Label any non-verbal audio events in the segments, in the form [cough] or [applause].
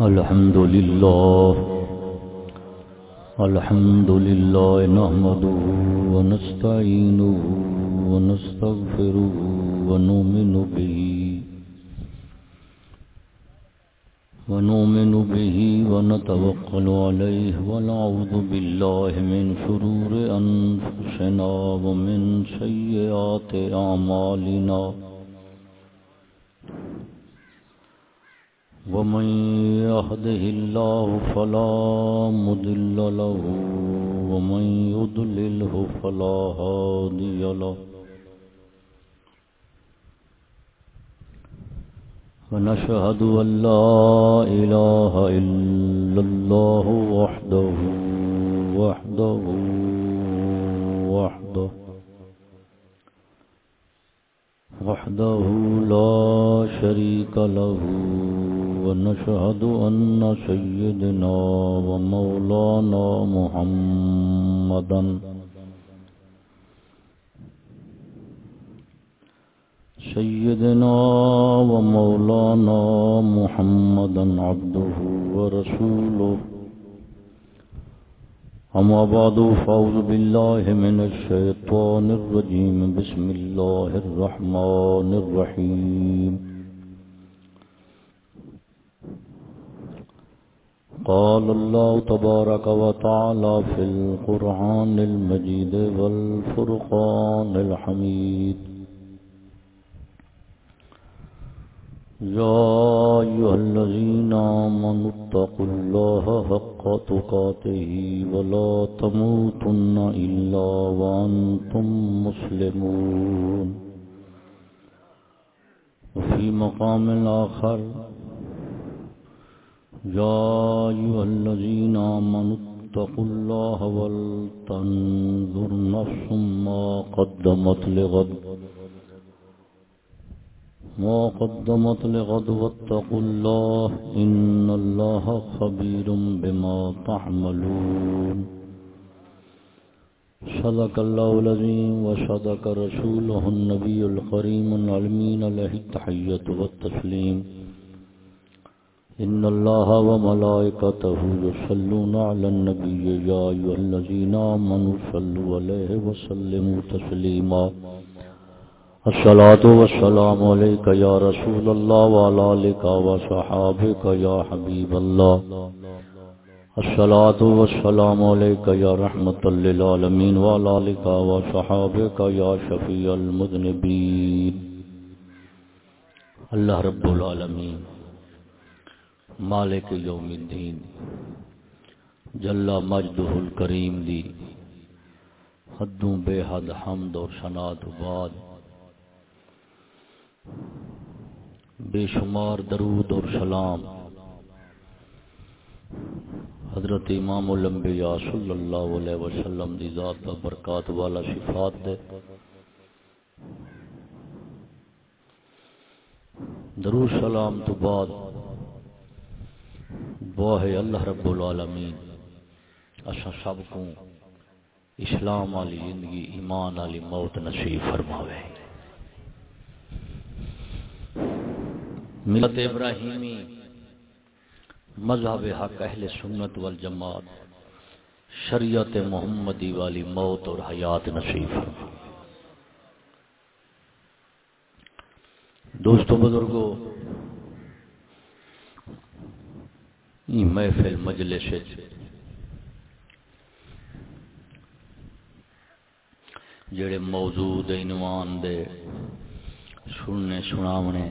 الحمد لله الحمد لله نحمده ونستعينه ونستغفره ونؤمن به ونؤمن به ونتوكل عليه ونعوذ بالله من شرور أنفسنا ومن سيئات أعمالنا ومن يهده الله فلا مضل له، ومن يضلله فلا هادي له. ونشهد أن لا إله إلا الله وحده وحده وحده. وحده لا شريك له. ونشهد أن سيدنا ومولانا محمدا سيدنا ومولانا محمدا عبده ورسوله. أما بعد، فأعوذ بالله من الشيطان الرجيم. بسم الله الرحمن الرحيم. قال الله تبارك وتعالى في القرآن المجيد والفرقان الحميد. يا أيها الذين آمنوا اتقوا الله حق تقاته ولا تموتن إلا وأنتم مسلمون. وفي مقام الآخر يا أيها الذين آمنوا اتقوا الله ولتنظر نفس ما قدمت لغد ما قدمت لغد واتقوا الله إن الله خبير بما تعملون صدق الله العظيم وصدق رسوله النبي الكريم العلمين له التحية والتسليم إن الله وملائكته يصلون على النبي يا أيها الذين آمنوا صلوا عليه وسلموا تسليما. الصلاة والسلام عليك يا رسول الله وعلى آلك وصحابك يا حبيب الله. الصلاة والسلام عليك يا رحمة للعالمين وعلى آلك وصحابك يا شفيع المذنبين. اللہ رب العالمین مالک یوم الدین، جل مجدہ الکریم دی حدوں بے حد حمد اور سنات بعد بے شمار درود اور سلام۔ حضرت امام الانبیاء صلی اللہ علیہ وسلم دی ذات برکات والا صفات دے۔ درود سلام تو بعد وہ ہے اللہ رب العالمین۔ اسا سب کو اسلام والی زندگی، ایمان والی موت نصیب فرماوے۔ ملت ابراہیمی، مذہب حق، اہل سنت والجماعت، شریعت محمدی والی موت اور حیات نصیب دوستوں بزرگوں یہ محفل مجلس. جڑے موجود عنوان دے سننے سناونے،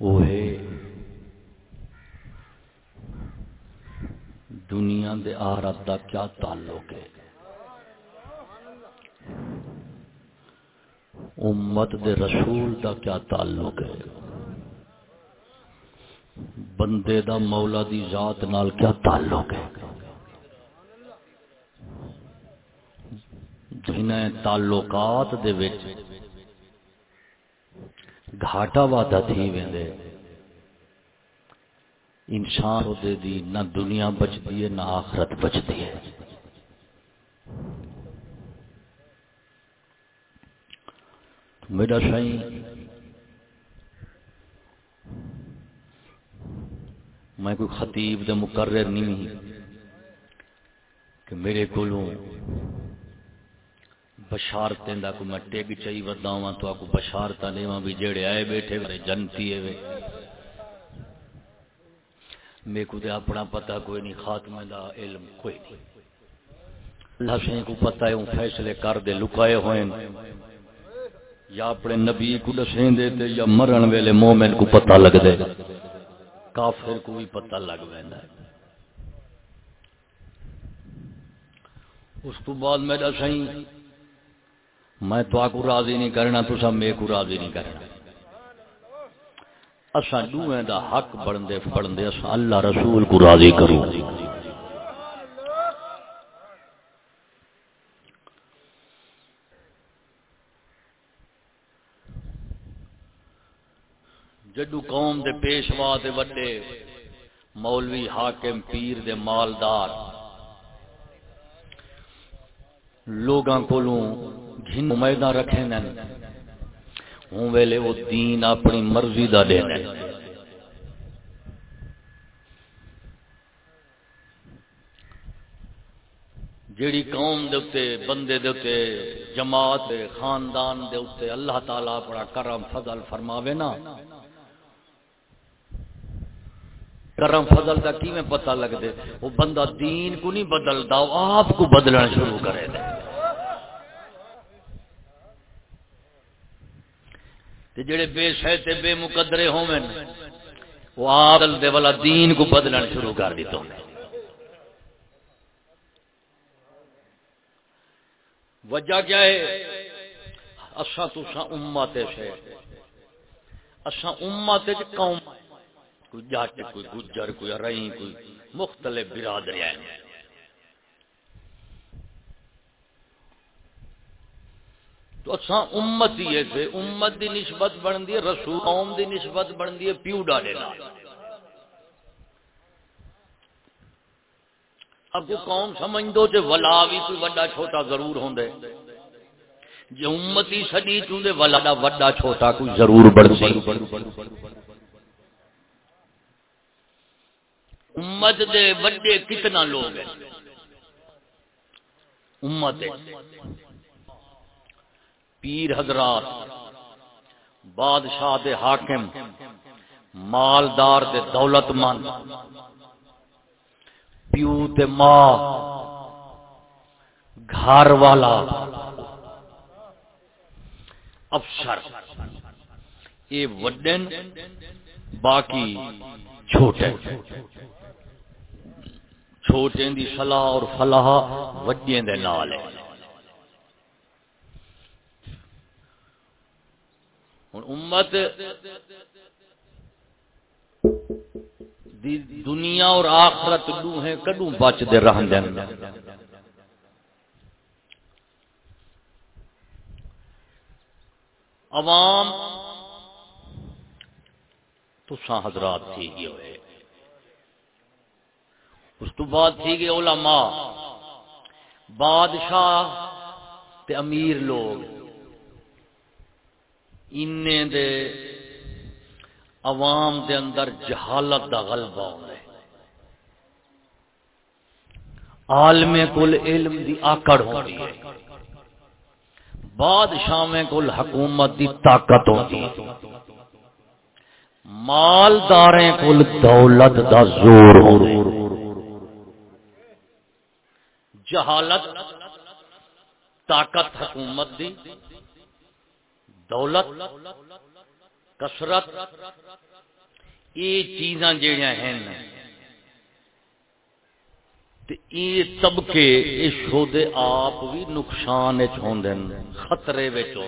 وہ ہے دنیا دے آرات دا کیا تعلق ہے؟ امت دے رسول دا کیا تعلق ہے؟ بندے دا مولا دی ذات نال کیا تعلق ہے؟ جنہیں تعلقات دے وچ گھاٹا وعدہ تھی ویندے۔ انسان دے دی نہ دنیا بچتی ہے، نہ آخرت بچتی ہے۔ میرا سائیں میں کوئی خطیب دے مقرر نہیں کہ میرے کو بشارتیں دا کو میں ٹیگ چاہی وداواں تو آکو بشارتہ لیواں بھی جڑے آئے بیٹھے میرے جنتی ہے وے۔ میں کو دے اپنا پتہ کوئی نہیں، خاتمہ دا علم کوئی نہیں۔ اللہ سے کو پتہ ہے، ان فیصلے کر دے، لکائے ہوئے یا اپنے نبی کو دسیں دے تے یا مرن ویلے مومن کو پتہ لگ دے۔ کافر کو بھی پتہ لگ ویندا ہے۔ اس تو بعد میرا سہی میں تو آکو راضی نہیں کرنا تو سب میں کو راضی نہیں کرنا۔ اسا دوئیں دا حق بڑھندے پڑھندے اسا اللہ رسول کو راضی کرو جدو قوم دے پیشوا دے وڈے، مولوی حاکم پیر دے مالدار۔ لوگاں کولوں گھن امیداں رکھے نن۔ ہوں ویلے وہ دین اپنی مرضی دا دینا جیڑی قوم دے اتے بندے دے اتے جماعت دے، خاندان دے اتے اللہ تعالیٰ اپنا کرم، فضل فرماوے نا کرم فضل دا کی میں پتہ لگ دے وہ بندہ دین کو نہیں بدلدا وہ آپ کو بدلنا شروع کرے دے۔ تے جڑے بے شے تے بے مقدرے ہوویں وہ عادل دے والا دین کو بدلنا شروع کر دیتو وجہ کیا ہے؟ اساں تساں امت سے اساں امت قوم۔ کوئی جٹ، کوئی گجر، کوئی رئی کوئی مختلف برادری ہیں۔ تو اچھا امت ہی ہے امت دی نسبت بن دی رسول قوم دی نسبت بن دی پیو ڈالے نال۔ اب کو قوم سمجھ دو جے ولا بھی کوئی بڑا چھوٹا ضرور ہوندے جے امتی سڈی چوندے، ولا دا بڑا چھوٹا کوئی ضرور بڑھ سی امت دے بڑے کتنا لوگ ہیں۔ امت پیر حضرات، بادشاہ دے حاکم، مالدار دے دولت مند، پیو تے ماں، گھر والا، افسر۔ یہ وڈن باقی چھوٹے چھوٹے دی صلاح اور فلاح وڈیاں دے نال ہے۔ ہن امت دی دنیا اور آخرت دو ہیں کدوں بچ دے رہن دین عوام تو حضرات تھی گئے ہوئے۔ اس تو بعد تھی گئے علماء، بادشاہ تے امیر لوگ۔ انے دے عوام دے اندر جہالت دا غلبہ ہو رہا عالم کل علم دی آکڑ ہوتی ہے۔ بادشاہ میں کل حکومت دی طاقت ہوتی ہے۔ مالداریں کل دولت دا زور ہو رہی ہے۔ جہالت، طاقت حکومت دی، دولت کسرت یہ چیزاں جہاں ہیں۔ یہ طبقے یہ شودے آپ بھی نقصان ہوندے خطرے ہوندے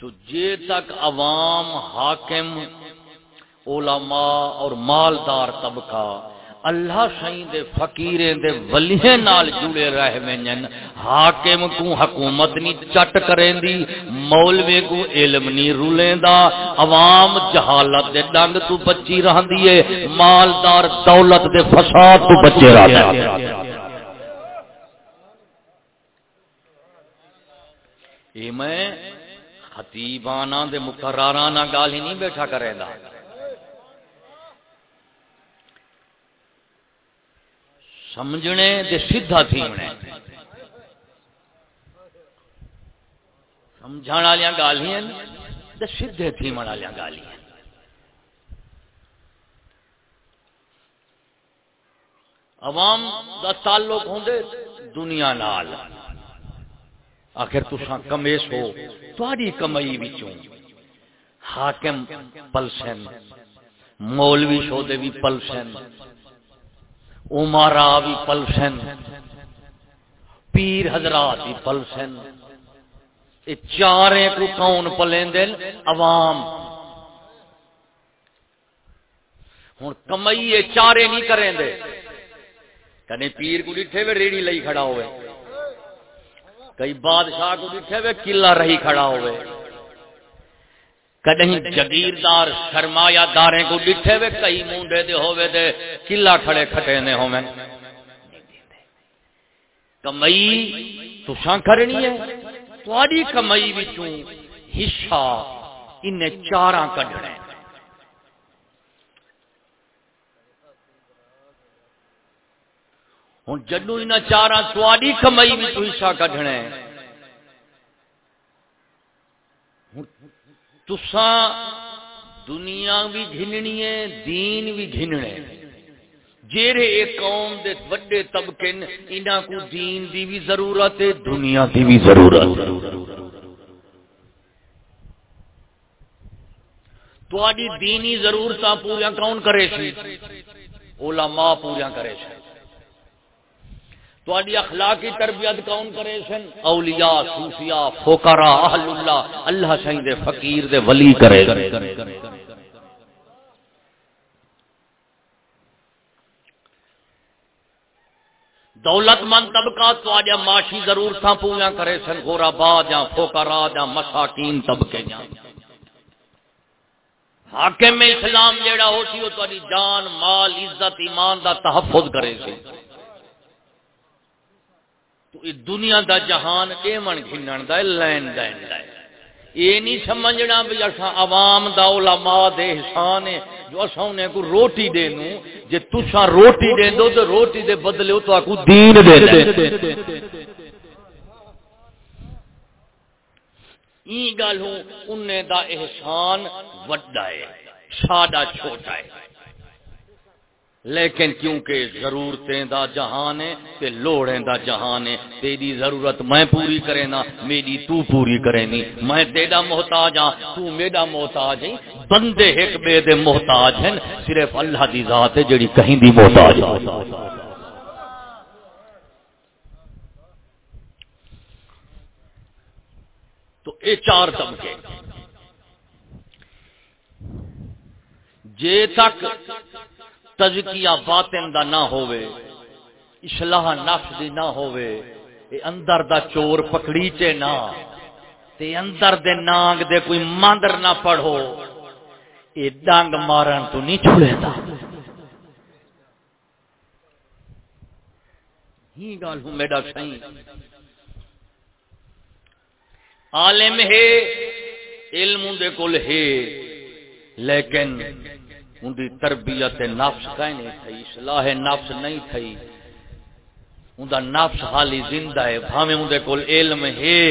تو جے تک عوام، حاکم، علماء اور مالدار طبقہ اللہ سائیں دے فقیریں دے ولیہ نال جڑے رہ منن حاکم کو حکومت نہیں چٹ کریں دی مولوی کو علم نہیں رولیں دا عوام جہالت دے ڈنگ تو بچی رہندی ہے مالدار دولت دے فساد تو بچے رہندے۔ یہ میں خطیبانہ دے مقررانہ گال ہی نہیں بیٹھا کرے سمجھنے دے سیدھا تھیمنے۔ سمجھان والیاں گالیاں تے سیدھے تھیمن والیاں گالیاں۔ عوام دا تعلق ہوندے دنیا نال۔ آخر تساں کمیس ہو تہاڈی کمائی وچوں۔ حاکم پلسن، مولوی شودے بھی پلسن۔ عمرا بھی پلسن، پیر حضرات بھی پلسن۔ یہ چارے کو کون پلیں دل عوام۔ ہوں کمائی یہ چارے نہیں کریں دے کدی پیر کو ڈٹھے وے ریڑی لئی کھڑا ہوئے۔ کئی بادشاہ کو ڈٹھے وے قلعہ رہی کھڑا ہوئے۔ کدی جگیردار سرمایہ دارے کو ڈٹھے وے، کئی مونڈے دے ہوئے دے، قلعہ کھڑے کھٹے نے ہوئے کمائی تو شاں کرنی ہے؟ تھوڑی کمائی وچوں حصہ ان چاراں کڈنے ہوں جدو ان چاراں تھوڑی کمائی وچوں حصہ کڈنے تساں دنیا بھی گھننی ہے، دین بھی گھننے۔ جیرے ایک قوم دے بڑے طبقے انہاں کو دین دی بھی ضرورت ہے، دنیا دی بھی ضرورت۔ تواڈی دینی ضرورتاں پوریاں کون کرے سی؟ علماء پوریاں کرے سی۔ تواڈی اخلاقی تربیت کون کرے سن؟ اولیاء، صوفیاء، فقراء اہل اللہ اللہ سائیں دے فقیر دے ولی کرے دولت مند طبقہ تو آج معاشی ضرورت پورا کرے سن گورا باد یا فوکرا یا مساکین طبقے۔ جا حاکم اسلام جیڑا ہو سی وہ تاری جان، مال، عزت، ایمان دا تحفظ کرے سی تو دنیا دا جہان ایمن گھنن دا لین دین دا۔ یہ نہیں سمجھنا بھی اصا عوام دا علماء دے احسان ہے، جو اصا انہیں کو روٹی دے نو جے تسا روٹی دے دو تو روٹی دے بدلے ہو تو آکو دین دے دے۔ این گل ہوں، انہیں دا احسان وڈا ہے، ساڈا چھوٹا ہے۔ لیکن کیونکہ ضرورتیں دا جہان ہے تے لوڑیں دا جہان ہے تیری ضرورت میں پوری کرے نا، میری تو پوری کرے نی۔ میں تیرا محتاج ہاں تو میرا محتاج ہے بندے ایک بے دے محتاج ہیں، صرف اللہ دی ذات ہے جڑی کہیں دی محتاج ہے۔ تو اے چار طبقے۔ جے تک تزکیہ باطن دا نہ ہوئے اصلاح نفس دی نہ ہوئے اے اندر دا چور پکڑی چے نہ، تے اندر دے نانگ دے کوئی ماندر نہ پڑھو، اے ڈانگ مارن تو نہیں چھوڑے دا ہی گال ہوں میڈا سائیں۔ عالم ہے، علم دے کل ہے، لیکن ان دی تربیت نفس کہیں نہیں تھی اصلاح نفس نہیں تھی ان دا نفس حالی زندہ ہے بھامے ان دے کول علم ہے۔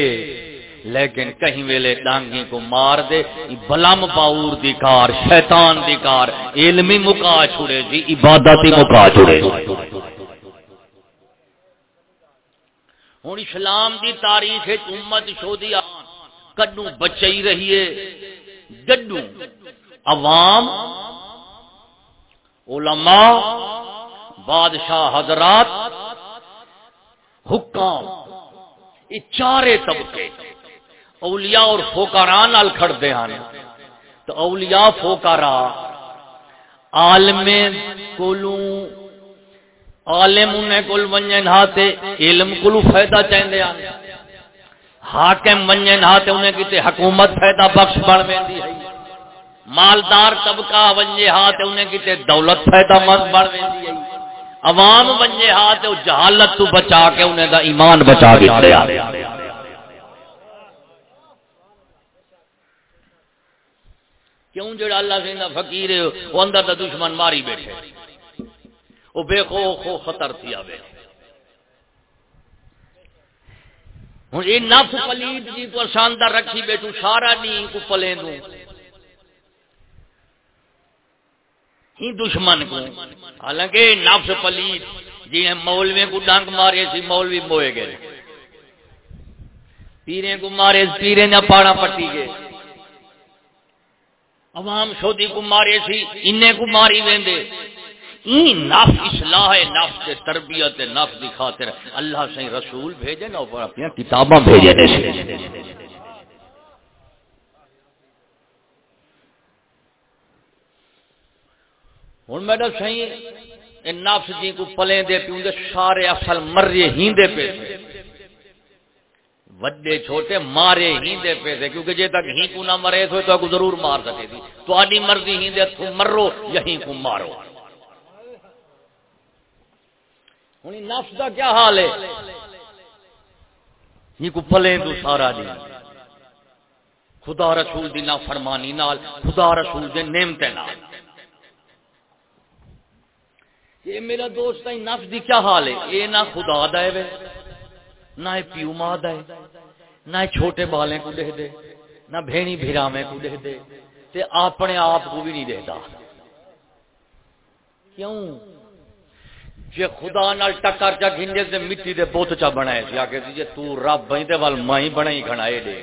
لیکن کہیں ویلے ڈانگی کو مار دے بلام باور دی کار، شیطان دی کار۔ علمی مکا چھوڑے جی عبادتی مکا چھوڑے۔ ہوں اسلام دی تاریخ امت شودی کڈو بچئی رہیے ڈڈو عوام علماء، بادشاہ حضرات، حکام، یہ چارے طبقے اولیاء اور فوکارا نال کھڑتے ہیں تو اولیاء فوکارا عالم کولو عالم انہیں کل ونجن ہاتے، علم کلو فائدہ چاہتے ہیں حاکم ونجن ہاتے، انہیں کتے حکومت فائدہ بخش بڑھ میں ہے۔ مالدار طبقہ ونجے ہاتھ انہیں کتے دولت فائدہ مند بڑھ ویندی ہے۔ عوام ونجے ہاتھ جہالت تو بچا کے انہیں دا ایمان بچا دیا کیوں جڑا اللہ سے فقیر ہے، وہ اندر دا دشمن ماری بیٹھے۔ وہ بے خو خو خطر تھی آوے۔ ہوں یہ نف پلید جی کو شاندار رکھی بیٹھو سارا نہیں کو پلے دوں ہی دشمن کو۔ حالانکہ نفس پلید جی مولوی کو ڈنگ مارے سی مولوی موئے گئے۔ پیرے کو مارے پیرے نے پاڑا پٹی گئے۔ عوام شودی کو مارے سی، انہیں کو ماری ویندے۔ این نفس اصلاح نفس کے تربیت نفس دی خاطر۔ اللہ سے رسول بھیجے نا اوپر اپنی کتاباں بھیجے دے ہوں میڈم صحیح نفس جی کو پلے دے پیوں دے سارے اصل مرے ہی دے پہ وڈے چھوٹے مارے ہی دے پے تھے کیونکہ جے تک ہی کو نہ مرے تو تو ضرور مار سکے تھی۔ تو آڈی مرضی ہی دے تو مرو یہیں کو مارو۔ ہونی نفس دا کیا حال ہے؟ یہ کو پلیں تو سارا دی خدا رسول دی نہ فرمانی نال، خدا رسول دے نعمتیں نال۔ یہ میرا دوست ہے، نفس دی کیا حال ہے؟ یہ نہ خدا دا ہے نہ پیو ماں دے، نہ چھوٹے بالیں کو دے دے، نہ بھینی بھیرامے کو دے دے، تے اپنے آپ کو بھی نہیں دیتا کیوں؟ جے خدا نال ٹکر چا گھنجے تے مٹی دے بوت چا بنائے جی، سی آکے جے تو رب بھئی تے وال مائی بنائی کھڑائے دے۔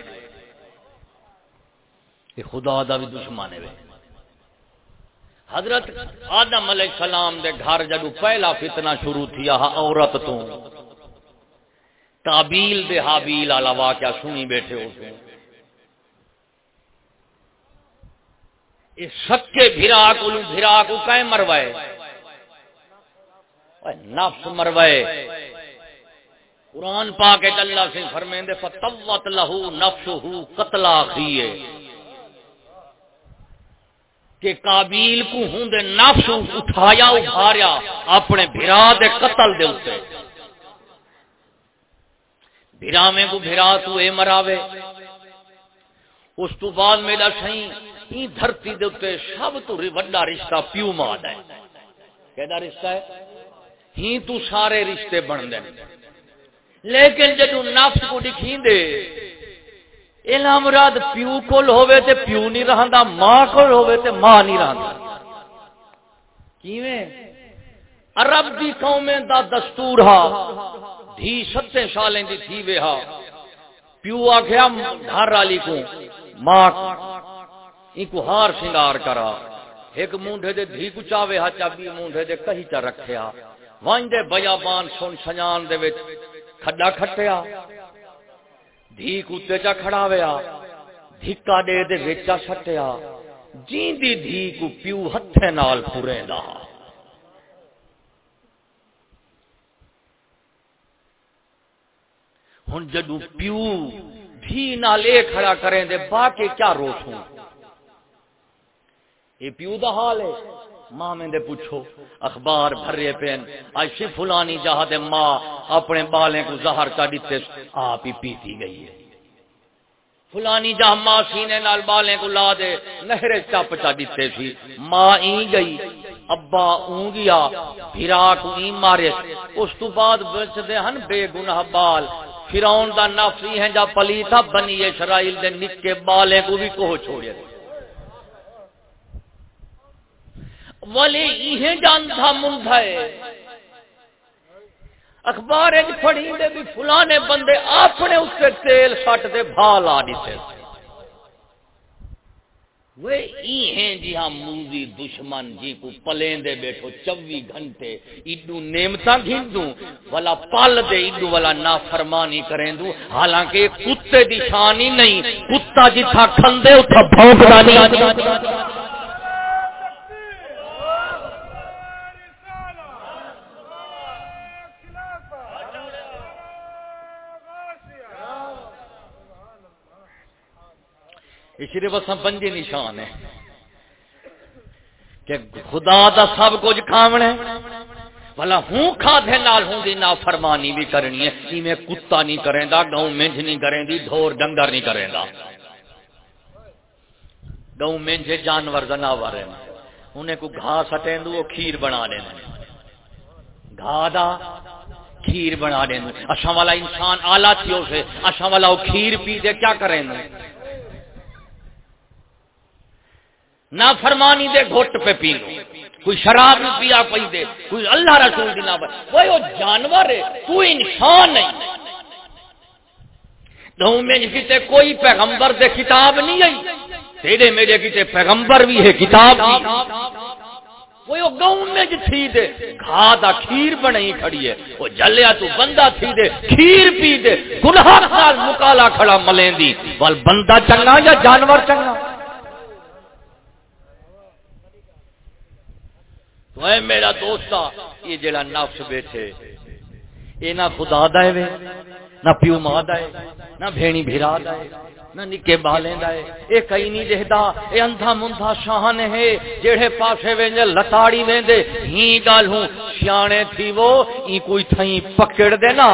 کہ خدا دا بھی دشمن ہے حضرت آدم علیہ السلام دے گھر جدو پہلا فتنہ شروع تھیا عورت تو کابیل دے حابیل والا واقعہ سنی بیٹھے ہو اس سکے بھرا کو بھرا کو کہیں مروائے نفس مروائے قرآن پاک اللہ سے فرمیندے فتوت لہو نفس ہو قتلا خیے کہ کابیل کو ہوں دے نفس اٹھایا اٹھاریا اپنے بھرا دے قتل دے اسے بھرامے کو بھرا تو اے مراوے۔ اس تو بعد میرا سہی ہی دھرتی دے اتے سب تو وڈا رشتہ پیو ماد ہے۔ کہدا رشتہ ہے؟ ہی تو سارے رشتے بن دے۔ لیکن جدو نفس کو دکھیں دے الا مراد پیو کول ہوے تے پیو نہیں رہندا، ماں کول ہوے تے ماں نہیں رہندا۔ کیویں؟ عرب دی قومیں دا دستور ہا، دھی ستے سالیں دی تھی وے ہا۔ پیو آکھیا گھر والی کو ماں ان کو ہار سنگار کرا۔ ایک مونڈے دے دھی کو چاوے ہا، چابی مونڈے دے کہیں چا رکھیا وان دے بیابان سن سنان دے وچ کھڈا کھٹیا۔ دھی کتے چا کھڑا ویا دھکا دے دے وچا سٹیا جیندی دھی کو پیو ہتھے نال پھریندا ہوں جدو پیو بھی نالے کھڑا کریں دے باقی کیا روسوں یہ پیو دا حال ہے ماں میں دے پوچھو، اخبار بھرے پین آج سی فلانی جہاں دے ماں اپنے بالیں کو زہر کا دیتے، آپ ہی پیتی گئی ہے۔ فلانی جہاں ماں سینے نال بالیں کو لا دے نہرے چپ چا دیتے سی۔ ماں ای گئی، ابا اون گیا پھرا کو ای مارے۔ اس تو بعد بچ دے ہن بے گناہ بال۔ فراؤن دا نافی ہے جا پلی تھا بنی اسرائیل دے نکے بالے کو بھی کوہ چھوڑے۔ ولی یہ جان تھا مندھائے اخبار پڑھی دے بھی فلانے بندے اپنے اس سے تیل سٹ دے بھال آ دیتے وہ ہیں جی ہاں موزی دشمن جی کو پلیں دے بیٹھو چوی گھنٹے، ایڈو نیمتا گھن دوں والا پل دے ایڈو والا نا فرمانی کریں دوں حالانکہ کتے دی شانی نہیں، کتا جی تھا کھندے، اتھا بھونک دانی صرف اصا پنجی نشان ہے کہ خدا دا سب کچھ کھاونا بھلا ہوں کھادے نال ہوں دی نا فرمانی بھی کرنی ہے۔ کی میں کتا نہیں کریں دا گاؤں منج نہیں کریں دی دھور ڈنگر نہیں کریں دا گاؤں میں جانور جناور ہیں انہیں کو گھاس ہٹیں دو وہ کھیر بنا دیں گھا دا کھیر بنا دیں اشا والا انسان آلہ تھی اسے۔ اشا والا وہ کھیر پی دے کیا کریں دے نہ فرمانی دے گھٹ پہ پی لو۔ کوئی شراب نہیں پیا پی دے، کوئی اللہ رسول دی نہ وہ جانور ہے، تو انسان نہیں۔ دوں میں کسی کوئی پیغمبر دے کتاب نہیں آئی۔ تیرے میرے کسی پیغمبر بھی ہے، کتاب وہ گاؤں میں تھی دے، گھا دا کھیر بنائی کھڑی ہے۔ وہ جلیا تو بندہ تھی دے، کھیر پی دے۔ گناہ سال مکالا کھڑا ملیں دی۔ بل بندہ چنگا یا جانور چنگا تو اے میرا دوستا یہ جڑا نفس بیٹھے، یہ نہ خدا دے وے، نہ پیو ماں دے، نہ بھینی بھیرا دے، نہ نکے بالیں دے۔ اے کئی نہیں دہدا اے اندھا مندھا شاہن ہے جڑے پاسے وینجے لتاڑی ویندے ہی گل ہوں، سیانے تھی وہ ای کوئی تھئی پکڑ دے نا۔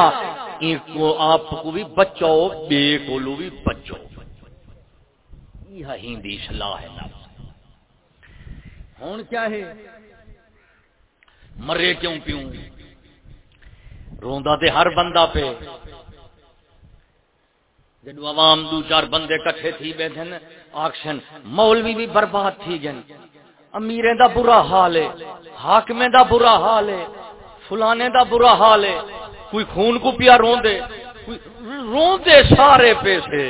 ای کو آپ کو بھی بچو بے کولو بھی بچو یہ ہندی صلاح ہے نفس۔ ہون کیا ہے؟ مرے کیوں پیوں؟ روندا تے ہر بندہ پہ۔ جدو عوام دو چار بندے کٹھے تھی بیٹھے نا آکشن مولوی بھی برباد تھی گن امیریں دا برا حال ہے، حاکمیں دا برا حال ہے، فلانے دا برا حال ہے۔ کوئی خون کو پیا رون دے رون دے سارے پیسے۔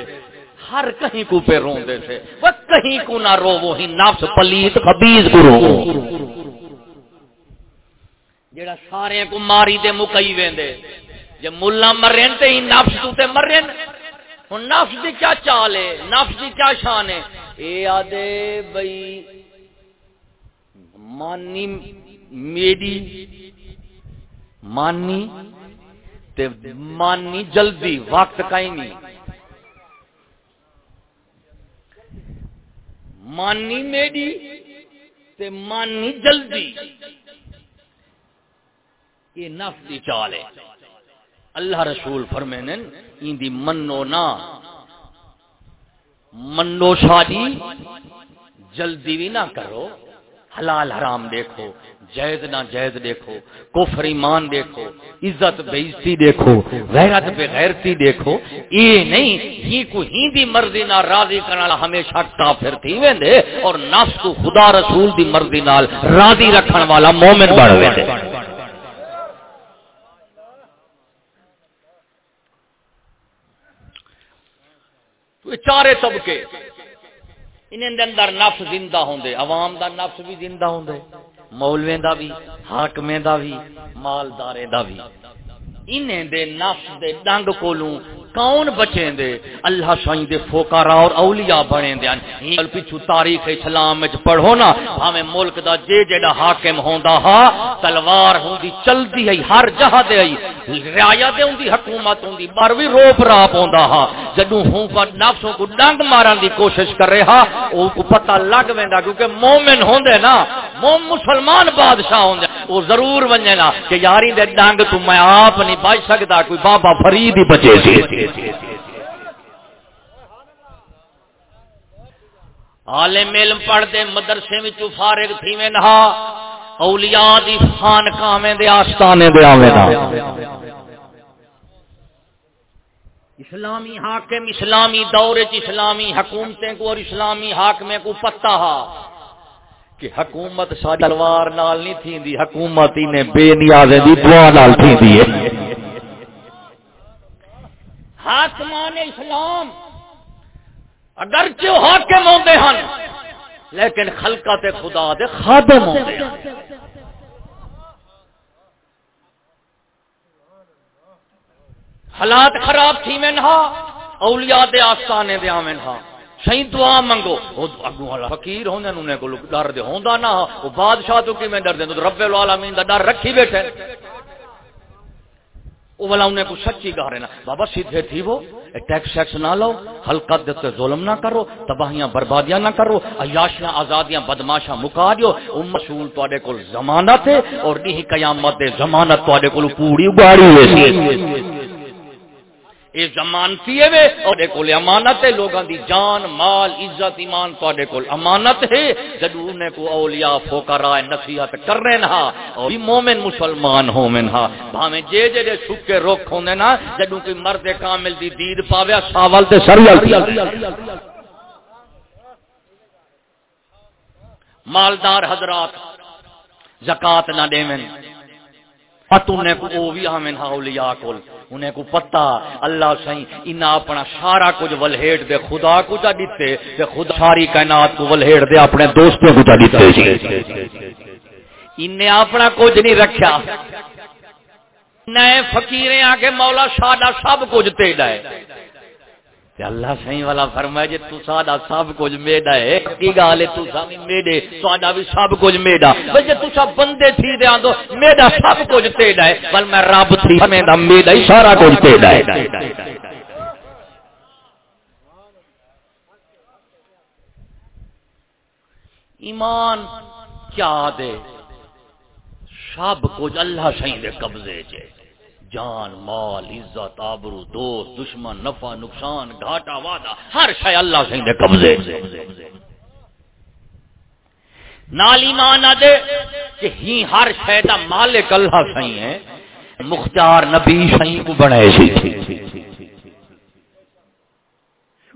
ہر کہیں کو پہ رون دے سے وہ کہیں کو نہ رو، وہی نفس پلیت خبیز کو رو جڑا سارے کو ماری دے مکئی ویندے جے مولا مرین تے ہی نفس تو تے مرین ہن نفس دی کیا چال ہے؟ نفس دی کیا شان ہے؟ اے آدے بھئی مانی میری، مانی تے مانی جلدی، وقت کہیں نہیں مانی میری تے مانی جلدی۔ یہ نفس دی چال ہے۔ اللہ رسول فرمینے ان دی منو نا۔ منو شادی جلدی بھی نہ کرو، حلال حرام دیکھو، جائز نہ جائز دیکھو، کفر ایمان دیکھو، عزت بے عزتی دیکھو، غیرت بے غیرتی دیکھو۔ یہ نہیں، ہی کو ہی دی مرضی نہ راضی کرنا ہمیشہ کافر تھی، ویندے۔ اور نفس کو خدا رسول دی مرضی نال راضی رکھن والا مومن بڑھ ویندے چارے طبقے۔ انہیں دے اندر نفس زندہ ہوندے، عوام دا نفس بھی زندہ ہوندے مولویں دا بھی حاکمیں دا بھی مالدارے دا بھی۔ انہیں دے نفس دے ڈنگ کولوں کون بچیں دے اللہ سائیں دے فوکارا اور اولیاء بڑھیں دے ہی پیچھو تاریخ اسلام وچ پڑھو نا ہمیں ملک دا جے جیڑا حاکم ہوندا ہا، تلوار ہوندی چلدی ہے ہر جہاں دے ای رعایا دے ہوندی، حکومت ہوندی بار وی روپ راپ ہوندا ہا۔ جدوں ہوں کا نفسوں کو ڈنگ مارن دی کوشش کر رہا، او کو پتہ لگ ویندا کیونکہ مومن ہوندے نا، موم مسلمان بادشاہ ہوندے او ضرور ونجے نا کہ یاری دے ڈنگ تو میں آپ نہیں بچ سکدا کوئی بابا فرید ہی بچے سی۔ عالم علم پڑھ دے مدرسے وچ فارغ تھی میں نہا، اولیاء دی خانقاہ میں دے آستانے دے آویں نا اسلامی حاکم اسلامی دور اسلامی حکومتیں کو اور اسلامی حاکمیں کو پتہ ہا کہ حکومت سا تلوار نال نہیں تھی دی حکومت ہی نے بے نیازیں دی دعا نال تھی دی ہے۔ حاکمان اسلام اگرچہ حاکم ہوندے ہن، لیکن خلقت خدا دے خادم ہوندے ہیں حالات خراب تھی میں نہا، اولیاء دے آستانے دے آمیں نہا۔ صحیح دعا منگو۔ وہ اگو والا فقیر ہوندے انہیں کو ڈر دے ہوندا نہ وہ بادشاہ تو کی میں ڈر دے تو رب العالمین دا ڈر رکھی بیٹھے۔ وہ والا انہیں کو سچی کہا رہنا۔ بابا سیدھے تھی وہ ٹیکس شیکس نہ لو ہلکا دیتے ظلم نہ کرو، تباہیاں بربادیاں نہ کرو، عیاشیاں آزادیاں بدماشاں مکا دیو۔ ام مسئول توڑے کو زمانت ہے اور نہیں قیامت دے زمانت توڑے کو پوری گاڑی ویسی یہ ضمانتی ہے اور کول امانت ہے لوگوں دی جان، مال، عزت، ایمان تے کول امانت ہے۔ جدو نے کو اولیاء فوکرا نصیحت کر رہے نا اور مومن مسلمان ہومن ہا۔ بھاویں جے جے سکے رخ ہوندے نا جدو کوئی مرد کامل دی دید پاویا ساول تے سر مالدار حضرات، زکات نہ دیویں انہیں کو وہ بھی ہمیں اولیاء کول۔ انہیں کو پتا اللہ سائیں انہاں اپنا سارا کچھ ولہیٹ دے، خدا کو جا دیتے، تے خدا ساری کائنات کو ولہیٹ دے، اپنے دوستوں کو جا دیتے۔ سی انہیں اپنا کچھ نہیں رکھیا۔ نئے فقیریں آ کے مولا ساڈا سب کچھ تیڑا ہے اللہ صحیح والا فرمایا جی تو ساڈا سب کچھ میڈا ہے کی گل ہے تو سب میڈے ساڈا بھی سب کچھ میڈا بھئی جے تو بندے تھی دے آندو، میڈا سب کچھ تیڈا ہے، بل میں رب تھی میڈا میڈا ہی سارا کچھ تیڈا ہے۔ ایمان کیا دے؟ سب کچھ اللہ صحیح دے قبضے چے۔ جان، مال، عزت، آبرو، دوست، دشمن، نفع، نقصان، گھاٹا، وعدہ، ہر شے اللہ سے دے قبضے۔ نال ایمان دے کہ ہی ہر شے دا مالک اللہ سہی ہے۔ مختار نبی سہی کو بنائے سی۔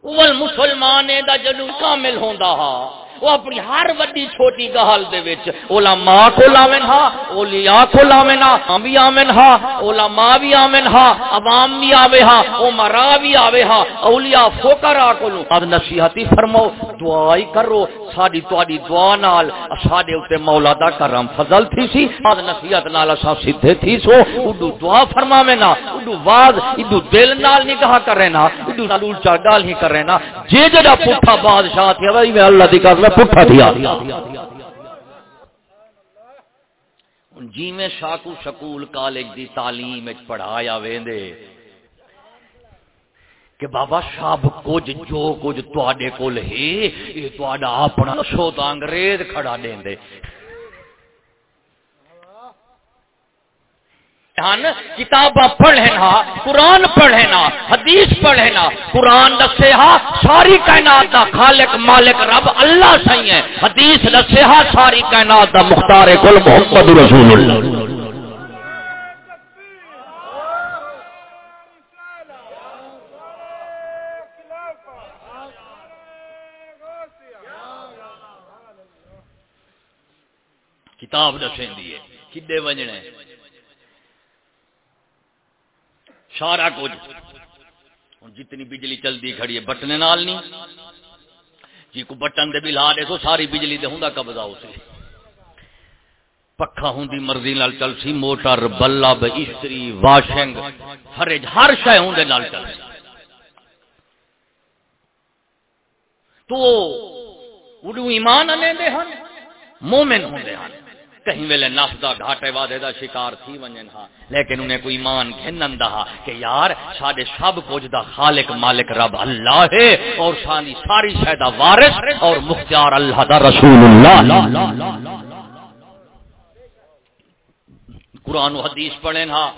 اول مسلمان دا جنو کامل ہوندا ہا۔ وہ اپنی ہر وڈی چھوٹی گال دے وچ علماء کو لاویں ہا اولیاء کو لاویں ہاں، ہا ہم بھی آمن ہا علماء بھی آمن ہا عوام بھی آوے ہا عمراء بھی آوے ہا اولیاء فقراء کو اد نصیحتی فرماؤ، دعائی کرو، ساڈی تواڈی دعا نال ساڈے اوتے مولا دا کرم فضل تھی سی اد نصیحت نال اساں سیدھے تھی سو، اڈو دعا فرماویں نا، اڈو واز، اڈو دل نال نگاہ کرے نا، اڈو نال چا گال ہی کرے نا، جے جڑا پٹھا بادشاہ تھی بھائی میں اللہ دی قسم پٹھا دیا۔ جی میں شاکو سکول کالج دی تعلیم پڑھایا ویندے۔ کہ بابا سب کچھ جو کچھ تے کول ہے، یہ تا اپنا سو تو انگریز کھڑا دیں دے کتاب پڑھنا قرآن پڑھنا حدیث پڑھنا قرآن دسے ہا ساری کائنات دا خالق، مالک، رب، اللہ سہی ہے حدیث دسے ہا ساری کائنات دا مختار کل محمد رسول اللہ۔ کتاب دسیں دیے کدے وجنے سارا کچھ۔ جتنی بجلی چلتی کھڑی ہے، بٹنے نال نہیں۔ جی کو بٹن دے بھی لا دے تو ساری بجلی دے ہوں قبضہ اسے۔ پکھا ہوں مرضی نال چل سی، موٹر، بلب، استری، واشنگ فرج ہر شے ہوں نال چل سی۔ تو اڈو ایمان آنے دے ہن، مومن ہوں دے ہن۔ کہیں ویلے نفس دا گھاٹے وعدے دا شکار تھی ونجن ہاں۔ لیکن انہیں کوئی ایمان گھنن دا ہاں کہ یار، ساڈے سب کچھ دا خالق، مالک، رب اللہ ہے اور سانی ساری شے دا وارث اور مختار اللہ دا رسول اللہ۔ قرآن و حدیث پڑھیں ہاں۔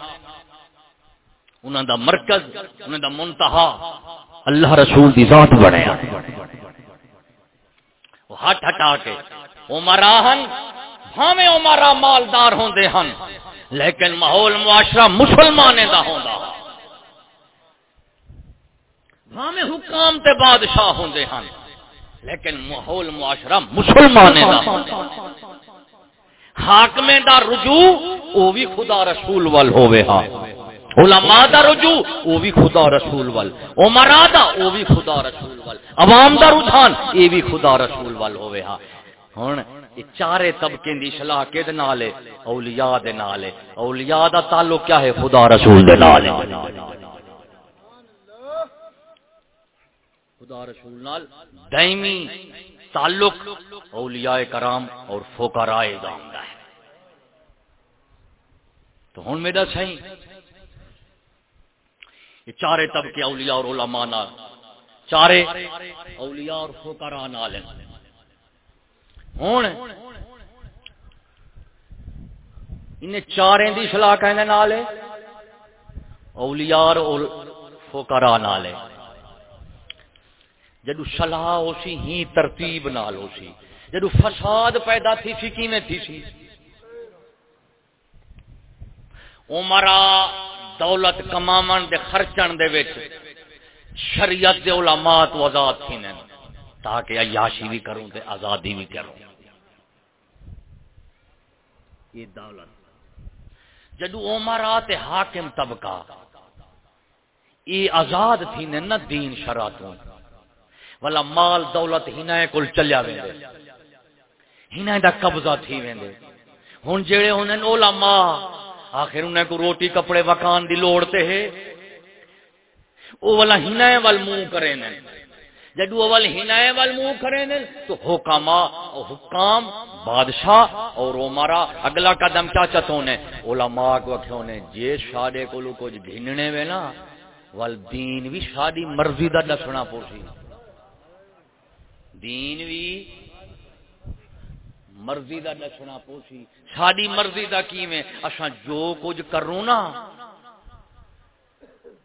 انہاں دا مرکز، انہاں دا منتہا اللہ رسول دی ذات بنے۔ وہ ہٹ ہٹا کے، عمراہن ہمیں عمرہ مالدار ہوندے ہن۔ لیکن ماحول معاشرہ مسلمان دا ہوندا۔ ہمیں حکام تے بادشاہ ہوندے ہن۔ لیکن ماحول معاشرہ مسلمان دا ہوندا۔ حاکمیں دا رجوع، او بھی خدا رسول وال ہوے ہاں علماء دا رجوع، او بھی خدا رسول وال۔ عمرہ دا، او بھی خدا رسول وال۔ عوام دا رجحان، اے بھی خدا رسول وال ہوے ہاں ہن یہ چارے طبقے دی صلاح کد نال ہے؟ اولیاء دے نال ہے۔ اولیاء دا تعلق کیا ہے؟ خدا رسول دے نال ہے۔ خدا رسول نال دائمی تعلق اولیاء کرام اور فقراء اعظام دا ہے۔ تو ہن میرا صحیح یہ چارے طبقے اولیاء اور علماء نال، چارے اولیاء اور فقراء نال ہیں۔ ہوں انہیں چاریں دی سلاح کہنے نال اولیاء اور ٹھوکرا نالے جدو صلاح ہو سی ہی ترتیب نال ہو سی جدو فساد پیدا تھی سی کی میں تھی سی عمرہ دولت کمامن دے خرچن دے وچ شریعت دے علماء تو آزاد تھینے تاکہ عیاشی بھی کروں تے آزادی بھی کروں۔ یہ دولت۔ جدو عمرہ تے حاکم طبقہ یہ آزاد تھی نے نہ دین شراتوں والا مال دولت ہنا کول چلیا ویندے۔ ہنا دا قبضہ تھی ویندے۔ ہن جڑے ہن علماء، آخر انہیں کو روٹی کپڑے مکان دی لوڑ تے ہے۔ او والا ہنا وال منہ کرے نے۔ جدو اول ہنا وال منہ کرے نے، تو حکما حکام، بادشاہ اور عمرہ اگلا قدم کیا چتوں نے، علماء کو کہو نے، جے شادے کو کچھ گھننے وے نا ول دین بھی شادی مرضی دا دسنا پوسی دین بھی مرضی دا دسنا پوسی ساری مرضی دا کی میں اساں جو کچھ کروں نا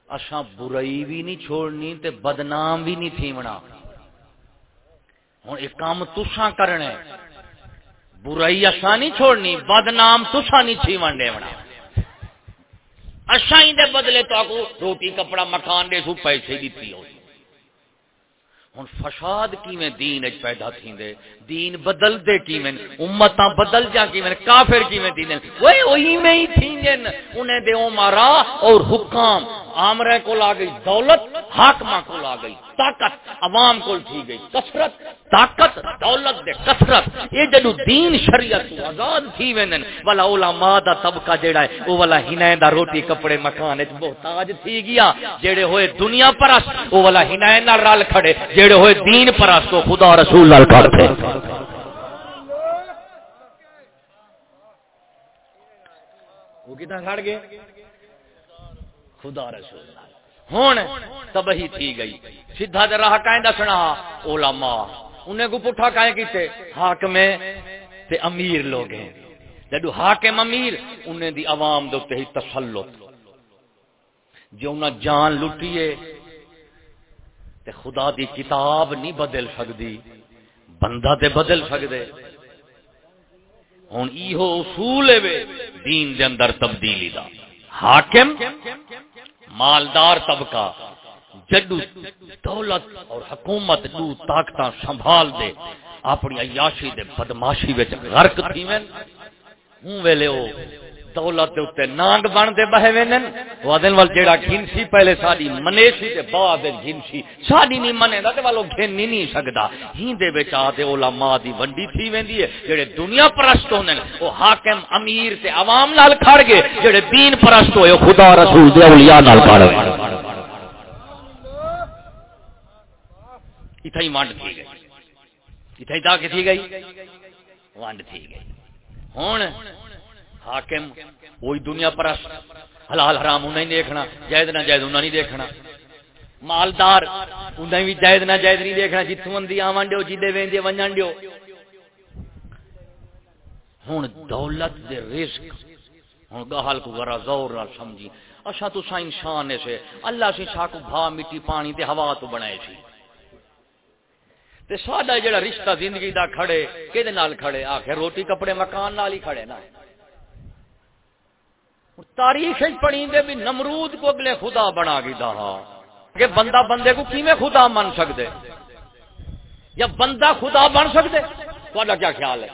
اساں برائی بھی نہیں چھوڑنی تے بدنام بھی نہیں تھیمنا۔ ہوں ایک کام تساں کرنا برائی اساں نہیں چھوڑنی، بدنام تساں نہیں تھیون دیونا اساں ہی دے بدلے تو روٹی، کپڑا، مکان دے سو پیسے دیتی ہو ہوں فساد کیویں دین اچ پیدا تھیندے؟ دین بدل دے کیویں؟ امتاں بدل جا کیویں؟ کافر کیویں دین؟ اوئے اوہی میں ہی تھیندن انہیں دے عمرا اور حکام۔ آمرے کو لا گئی، دولت حاکمہ کو لا گئی، طاقت عوام کو تھی گئی، کثرت، طاقت دولت دے، کثرت۔ یہ جدو دین شریعت آزاد تھی وینن، والا علماء دا طبقہ جیڑا ہے، او والا ہنے دا روٹی کپڑے مکان وچ محتاج تھی گیا جڑے ہوئے دنیا پرست، او والا ہنے نال رل کھڑے جڑے ہوئے دین پرست، او خدا رسول نال کھڑے وہ کتنا کھڑ گئے؟ خدا رسول ہوں تبہی تھی گئی۔ سیدھا دے راہ کائیں دسنا علماء، انہیں کو پٹھا کائیں کیتے؟ حاکم تے امیر لوگ ہیں۔ جدو حاکم امیر، انہیں دی عوام دے ہی تسلط۔ جو انہیں جان لٹیے، تے خدا دی کتاب نہیں بدل سکتی بندہ تے بدل سکدے۔ ہوں ایہو اصول ہے دین دے اندر تبدیلی دا۔ حاکم مالدار طبقہ، جدو دولت اور حکومت دو طاقت سنبھال دے، اپنی عیاشی دے بدماشی وچ غرق تھیویں ہوں ویلے او دولت دے اوتے نانگ بن دے بہے وینن وادن ول جیڑا گھنسی، پہلے ساڈی منیسی تے بعد گھنسی۔ ساڈی نہیں منے دا تے والو گھن نہیں سکدا۔ ہین دے وچ آ تے علماء دی ونڈی تھی ویندی ہے، جڑے دنیا پرست ہوندے او حاکم، امیر تے عوام نال کھڑ گئے، جڑے دین پرست ہوئے خدا رسول دے اولیاء نال کھڑ گئے۔ اتھائی مانڈ تھی گئی۔ اتھائی تا کی تھی گئی۔ وانڈ تھی گئی۔ ہون حاکم، وہی دنیا پر حلال حرام انہیں نہیں دیکھنا، جائز نہ جائز انہیں نہیں دیکھنا۔ مالدار، انہیں بھی جائز نہ جائز نہیں دیکھنا جتوں اندی آون دیو جدے ویندے ونجن دیو ہن دولت دے رزق، ہن گہل کو ذرا زور نال سمجھی۔ اچھا تو سا انسان سے، اللہ سے چھا کو بھا، مٹی، پانی تے ہوا تو بنائے سی۔ تے ساڈا جڑا رشتہ زندگی دا کھڑے کدے نال کھڑے؟ آخر روٹی کپڑے مکان نال ہی کھڑے نا۔ تاریخ پڑھی دے بھی نمرود کو اگلے خدا بنا گی دہا کہ بندہ بندے کو کیویں خدا من سکتے یا بندہ خدا بن سکتے تا کیا خیال ہے؟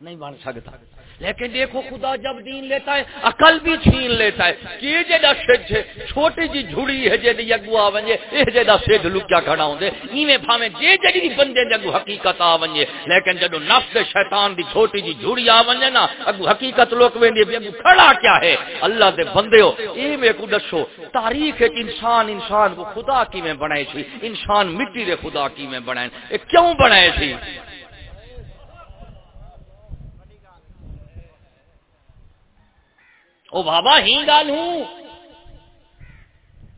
نہیں بن سکتا۔ لیکن دیکھو خدا جب دین لیتا ہے، عقل بھی چھین لیتا ہے۔ کہ جیڑا سج چھوٹی جی جھڑی ہے جیڑی اگو آ ونجے اے جیڑا سج لکیا کھڑا ہوندے ایویں بھاویں جے جڑی جی بندے دے اگو حقیقت آ ونجے لیکن جدو نفس شیطان دی چھوٹی جی جھڑی آ ونجے نا اگو حقیقت لوک ویندی بھی اگو کھڑا کیا ہے؟ اللہ دے بندے ہو، ایویں کو دسو، تاریخ وچ انسان انسان کو خدا کیویں بنائے سی؟ انسان مٹی دے خدا کیویں بنائے؟ اے کیوں بنائے سی؟ او بابا، ہی گال ہوں۔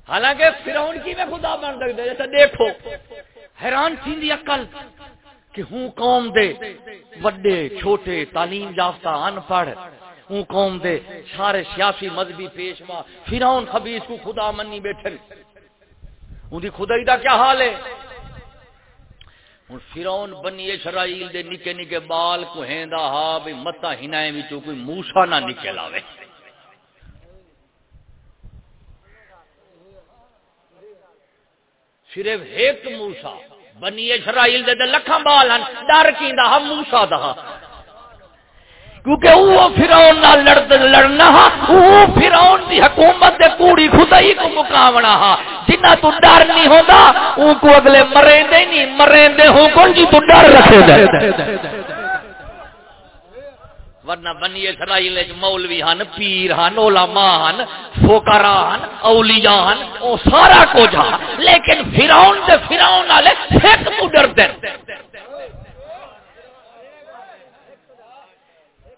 حالانکہ فرعون کی میں خدا بن سکتے جیسا دیکھو، حیران تھی عقل کہ ہوں قوم دے وڈے، چھوٹے، تعلیم یافتہ ان پڑھ اون قوم دے سارے سیاسی مذہبی پیشوا، فرعون خبیث کو خدا منی بیٹھے ان دی خدائی دا کیا حال ہے؟ ہن فرعون بنی اسرائیل دے نکے نکے بال کو ہیندا ہا بھی متا ہنائے وچوں کوئی موسی نہ نکل آوے صرف ایک موسا بنی اسرائیل دے لکھاں بال ہن، ڈر کیندا ہا موسی دا۔ کیونکہ وہ فرعون نال لڑد لڑنا ہا وہ فرعون دی حکومت دے کوڑی خدائی کو مقامنا ہا۔ جنہ تو ڈر نہیں ہوندا او کو اگلے مرے دے نہیں، مرے دے ہو کون جی تو ڈر رکھے دے۔ ورنہ بنی اسرائیل وچ مولوی ہن، پیر ہن، علماء ہن فقرا ہن، اولیاء ہن، او سارا کچھ ہا لیکن فرعون دے فرعون والے ایک تو ڈردے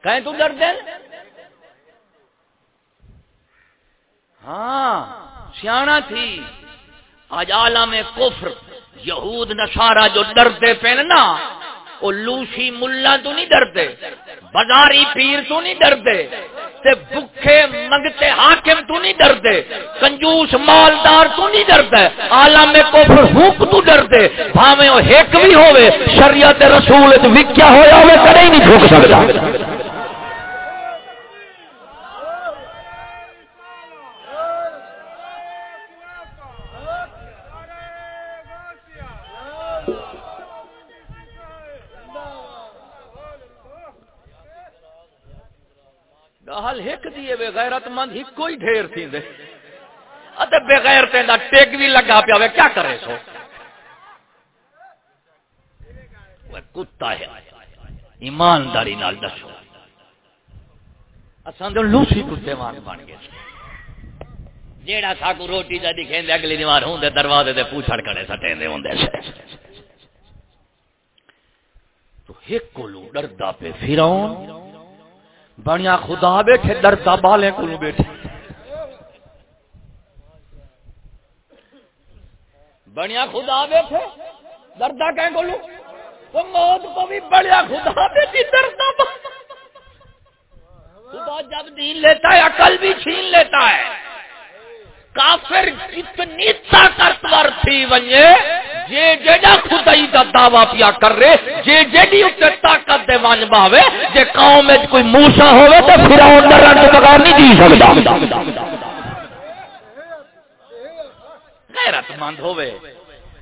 کہیں تو ڈردے ہاں سیاح تھی۔ آج عالم کفر، یہود نشارا جو ڈرتے پہ نا وہ لوسی ملا تو نہیں ڈرتے، بازاری پیر تو نہیں ڈرتے، تے بکھے منگتے حاکم تو نہیں ڈرتے، کنجوس مالدار تو نہیں ڈرتا عالم کفر حق تو ڈرتے، بھاویں او ہیک بھی ہوے شریعت رسول وچ وکیا ہویا ہوے کدی نہیں جھک سکتا۔ گال ہک دیے بے غیرت مند ہی کوئی ڈھیر تھی دے۔ اتے بے غیرتے دا ٹیک بھی لگا پیا ہوئے کیا کرے سو وہ کتا ہے۔ ایمانداری نال دسو۔ اساں دے لوسی کتے وان بن گئے۔ جیڑا ساکو روٹی دا دکھیں اگلی دیوار ہوندے دروازے دے پوچھڑ کڑے سٹیں دے۔ ہوندے سے تو ایک کو لو ڈردا پہ فرعون۔ بنیا خدا بیٹھے ڈرتا بالے کو بیٹھے۔ بنیا خدا بیٹھے ڈرتا کہ بولو وہ موت کو بھی بڑیا خدا بیٹھی ڈرتا خدا جب دین لیتا ہے، عقل بھی چھین لیتا ہے۔ کافر اتنی طاقتور تھی ونجے۔ جے جیڑا خدائی دا دعویٰ پیا کر رہے جے جیڑی اتے طاقت دے وان باوے جے قوم وچ کوئی موسی ہوے تے فرعون ڈرن رنگ بغیر نہیں جی سکدا۔ غیرت مند ہوے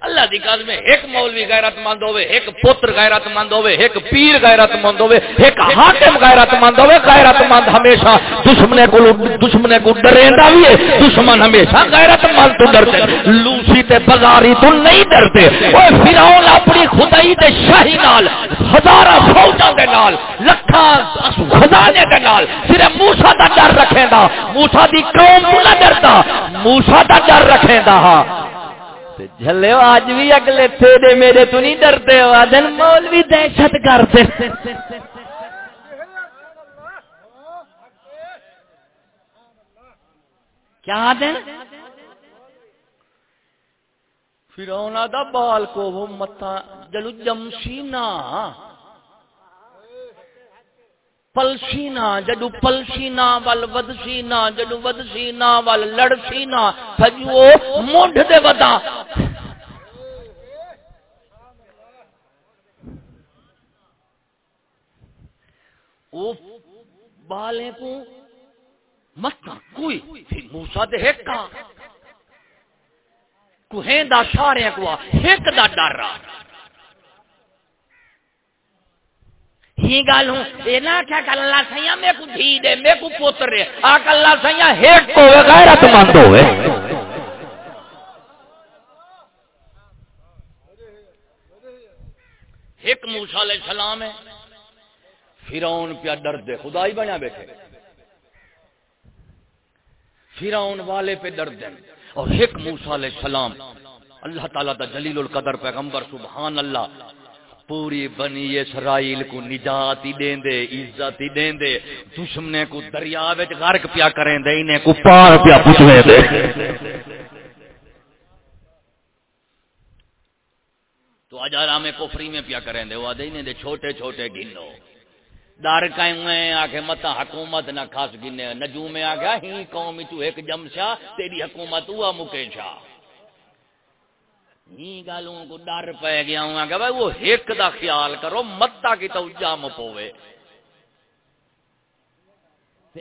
اللہ دی قسم ایک مولوی غیرت مند ہوے ایک پتر غیرت مند ہوے ایک پیر غیرت مند ہوے ایک حاکم غیرت مند ہوے غیرت مند ہمیشہ دشمنے کو دشمنے کو ڈریندا بھی ہے، دشمن ہمیشہ غیرت مند تو ڈرتے لوسی تے بازاری تو نہیں ڈرتے۔ اوے فرعون اپنی خدائی تے شاہی نال ہزاراں فوجاں دے نال، لکھاں خزانے دے نال، صرف موسی دا ڈر رکھیندا، موسی دی قوم تو نہ ڈردا موسی دا ڈر رکھیندا ہاں۔ جلے آج بھی اگلے تھے میرے تو نہیں ڈرتے ہو آدن مولوی دہشت کرتے کیا آدن پھر دا بال کو وہ متا جلو جمشینا پلسینا جڈو پلسینا وال ودسینا جڈو ودسینا وال لڑسینا سجو مونڈ دے ودا۔ او بالے کو متا کوئی پھر موسیٰ دے ہکا کوہیں دا سارے کو ہک دا ڈر رہا ہی گل ہوں۔ یہ نہ کیا کہ اللہ سیاں میں کو دھی دے میں کو پوتر رہے آک اللہ سیاں ہیک کو غیرت مند ہوئے۔ ایک موسیٰ علیہ السلام ہے۔ فیرون پیا ڈر دے، خدائی بنا بیٹھے۔ فیرون والے پہ ڈر دیں اور ایک موسیٰ علیہ السلام، اللہ تعالیٰ دا جلیل القدر پیغمبر، سبحان اللہ۔ پوری بنی اسرائیل کو نجات ہی دیں دے عزت ہی دیں دے دشمنے کو دریا وچ غرق پیا کریں دے انہیں کو پار پیا پچھوے دے تو آج آرام کفری میں پیا کریں دے وہ آدھے انہیں دے چھوٹے چھوٹے گنو۔ دار ڈر کہیں آخے متا حکومت نہ خاص گنے۔ نجو میں آ ہی قوم چو ایک جمشا تیری حکومت ہوا مکیشا ہی گالوں کو ڈر پہ گیا ہوں۔ کہ بھائی وہ ایک دا خیال کرو متا کی تو جام پوے۔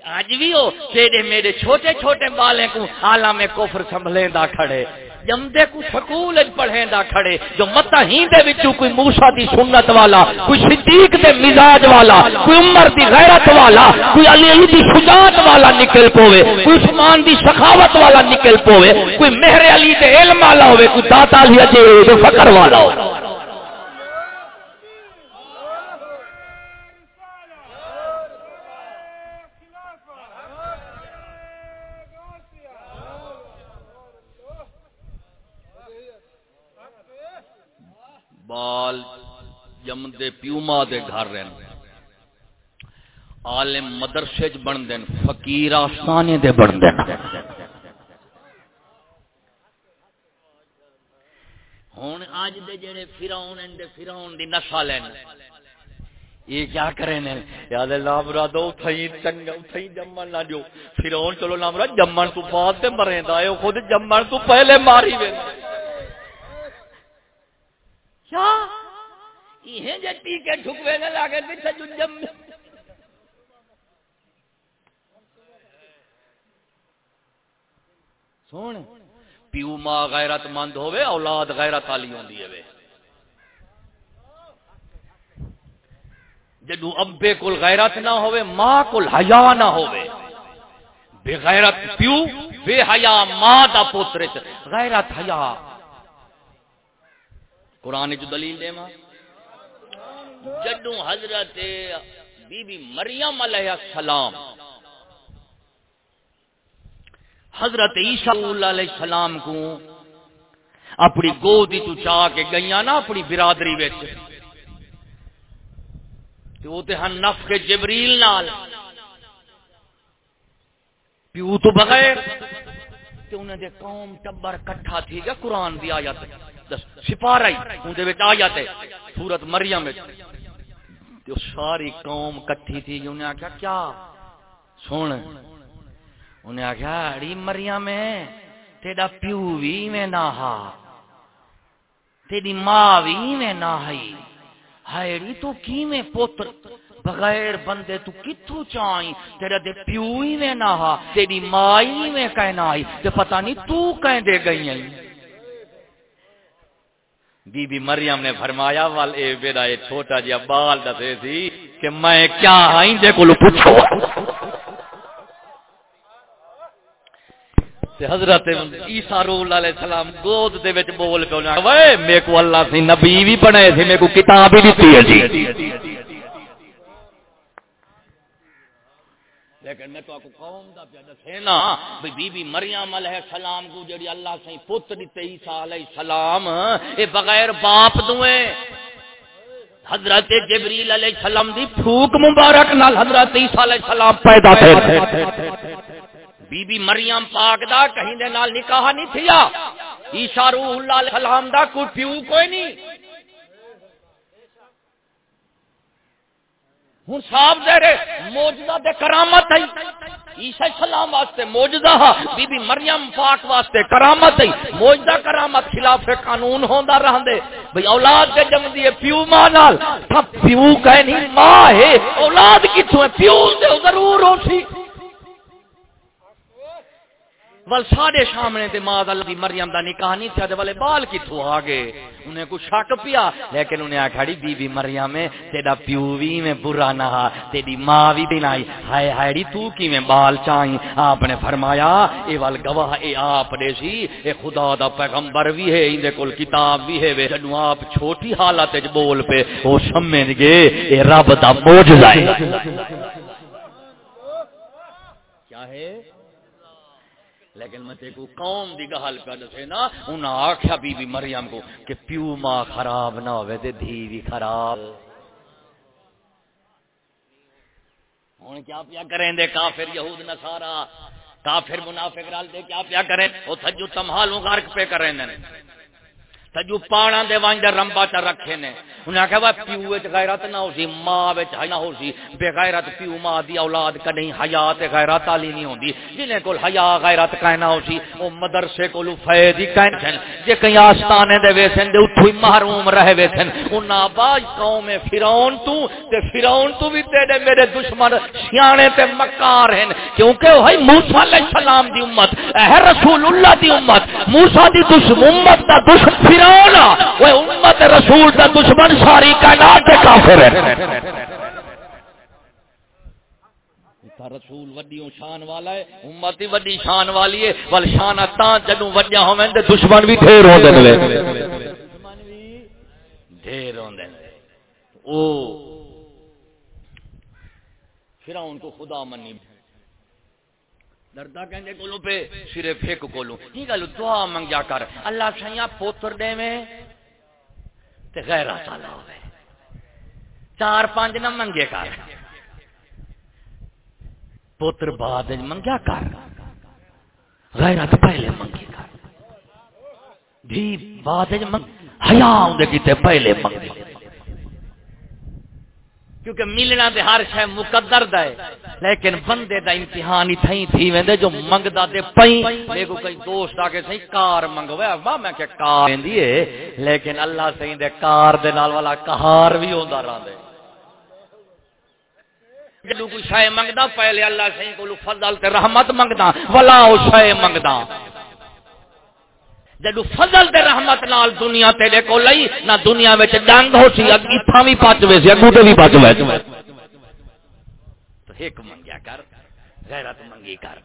اج بھی ہو، تیرے میرے چھوٹے چھوٹے بالے کو حالہ میں کفر سنبھلے دا کھڑے۔ جمدے کو سکول پڑھیں دا کھڑے، جو متہین دے وچوں کوئی موسی دی سنت والا، کوئی صدیق دے مزاج والا، کوئی عمر دی غیرت والا، کوئی علی دی شجاعت والا نکل پوے، کوئی عثمان دی سخاوت والا نکل پوے، کوئی مہر علی دے علم والا ہوے، کوئی داتا علی دے فقر والا ہو بال جمدے پیوما دے گھر رہن۔ عالم مدرسے چ بن دین، فقیر آستانے دے بن دین۔ ہن اج دے جڑے فرعون دے فرعون دی نسل ہیں۔ یہ کیا کریں نے؟ یاد اللہ مراد اٹھائی چنگا اٹھائی جمن نہ دیو فرعون چلو نام مراد جمن تو بعد تے مریندا اے خود جمن تو پہلے ماری ویندا اچھا، کیا یہ جتی کے ٹھکوے نہ لاگے پیچھے جو جم سن، پیو ماں غیرت مند ہوئے اولاد غیرت والی ہوندی ہے جدو ابے کول غیرت نہ ہوئے ماں کول حیا نہ ہوئے بے غیرت پیو، بے حیا ماں دا پوتر غیرت حیا قرآن جو دلیل دے ماں جدو حضرت بی بی مریم علیہ السلام، حضرت عیسیٰ علیہ السلام کو اپنی گودی تو چاہ کے گئیاں نا اپنی برادری وچ تو وہ تے ہن نف کے جبریل نال۔ پیو تو بغیر، تے انہیں دے قوم ٹبر کٹھا تھی گا قرآن دی آیت۔ سپارہ اندر آیت ہے، سورت مریم وچ۔ ساری قوم کٹھی تھی جی انہیں آکھیا، کیا؟ سن۔ انہیں آخیا اڑی مریم تیرا پیو بھی میں نہ ہا تیری ماں بھی میں نہ ہی ہائری تو کی میں پوتر بغیر بندے تو کتھو چاہیں تیرا دے پیو ہی میں نہ ہا تیری ماں ہی میں کہنا آئی تے پتہ نہیں تو کہیں دے گئی ہیں بی بی مریم نے فرمایا وال اے میرا یہ چھوٹا جی بال دسے سی کہ میں کیا ہائیں دے کو پوچھو۔ تے حضرت عیسیٰ رول علیہ السلام گود دے وچ بول کے انہاں وے میں کو اللہ سی نبی بھی بنے سی میں کو کتاب بھی دتی ہے جی۔ لیکن میں تو آپ کو قوم دا پیا دسے نا بی بی بی مریم علیہ السلام کو جڑی اللہ سے پتر دتے عیسیٰ علیہ السلام، اے بغیر باپ دوئے۔ حضرت جبریل علیہ السلام دی پھوک مبارک نال حضرت عیسیٰ علیہ السلام پیدا تھے۔ بی بی مریم پاک دا کہیں دے نال نکاح نہیں تھیا۔ عیسیٰ روح اللہ علیہ السلام دا کوئی پیو کوئی نہیں۔ ہوں صاحب دے رہے موجودہ دے کرامت آئی عیسیٰ سلام واسطے موجودہ ہاں، بی بی مریم پاک واسطے کرامت آئی موجودہ کرامت خلاف قانون ہوندا رہن دے بھئی اولاد کے جم دیئے پیو ماں نال، تھا پیو کہنی ماں ہے، اولاد کی ہے؟ پیو دے ضرور ہو سی۔ ول ساڈے سامنے تے ماں اللہ دی مریم دا نکاح نہیں تھیا تے والے بال کتھوں آ گئے؟ انہیں کچھ شک پیا، لیکن انہیں آکھڑی بی بی مریم میں تیرا پیو وی میں برا نہ تیری ماں وی بنائی ہائے ہائے تو کی میں بال چاہی آپ نے فرمایا، اے ول گواہ، اے آپ دے سی، اے خدا دا پیغمبر وی ہے این دے کول کتاب وی ہے۔ جنوں آپ چھوٹی حالت وچ بول پے، او سمجھ گئے، اے رب دا معجزہ ہے۔ کیا ہے؟ لیکن میں تے کو قوم دی گل کر سے نا، انہاں آکھیا بی بی مریم کو کہ پیو ماں خراب نہ ہوے تے دھی بھی خراب۔ ہن کیا پیا کریں دے کافر یہود نصارا کافر منافق رال دے کیا پیا کریں؟ او سجو تمہالوں غرق پہ کریں دے۔ تجو پانا دے وانج دے رمبا چا رکھے نے۔ انہیں آکھا وہ پیو وچ غیرت نہ ہو سی ماں وچ نہ ہو سی بے غیرت پیو ماں دی اولاد کڈیں حیا تے غیرت علی نہیں ہوندی۔ جنے کول حیا غیرت کائ نہ ہو سی او مدرسے کول فیض ہی کائ نہ جے کئی آستانے دے ویسن دے اوتھوں محروم رہ ویسن انہاں باج قوم فرعون تو تے فرعون تو بھی تیرے میرے دشمن سیانے تے مکار ہیں کیونکہ وہ موسی علیہ السلام دی امت، اے رسول اللہ دی امت۔ موسی دی دشمن امت دا دشمن فرعون وہ امت رسول دا دشمن ساری کائنات دے کافر ہے رسول وڈی شان والا ہے، امت وڈی شان والی ہے، ول شان تا جدوں وڈیا ہوویں تے دشمن بھی ڈھیر ہوندے نے۔ دشمن بھی ڈھیر ہوندے نے۔ او فرعون کو خدا منی۔ دردا کہندے کولو پہ، صرف ایک کولو کی گل دعا منگیا کر۔ اللہ سیاں پوتر دے میں تے غیرت والا ہوے چار پانچ نہ منگے کر۔ پوتر بعد منگیا کر۔ غیرت پہلے منگے کر۔ بھی بعد منگ، حیا ہوندے کیتے پہلے منگے۔ کیونکہ ملنا دے ہر شے مقدر دا ہے۔ لیکن بندے دا امتحان تھئی تھی ویندے جو منگدا تے پئی میرے کو کئی دوست آ کے صحیح کار منگویا وا میں کہ کار ویندی ہے۔ لیکن اللہ صحیح دے کار دے نال والا کہار بھی ہوندا رہندے جدو کوئی شے منگدا، پہلے اللہ صحیح کو فضل تے رحمت منگدا۔ ولا او شے منگدا۔ جدو فضل تے رحمت نال دنیا تیرے کو لئی نہ دنیا وچ ڈنگ ہو سی اتھا بھی پچ وے سی اگوٹے بھی پچ وے۔ تو ایک منگیا کر، غیرت منگی کر۔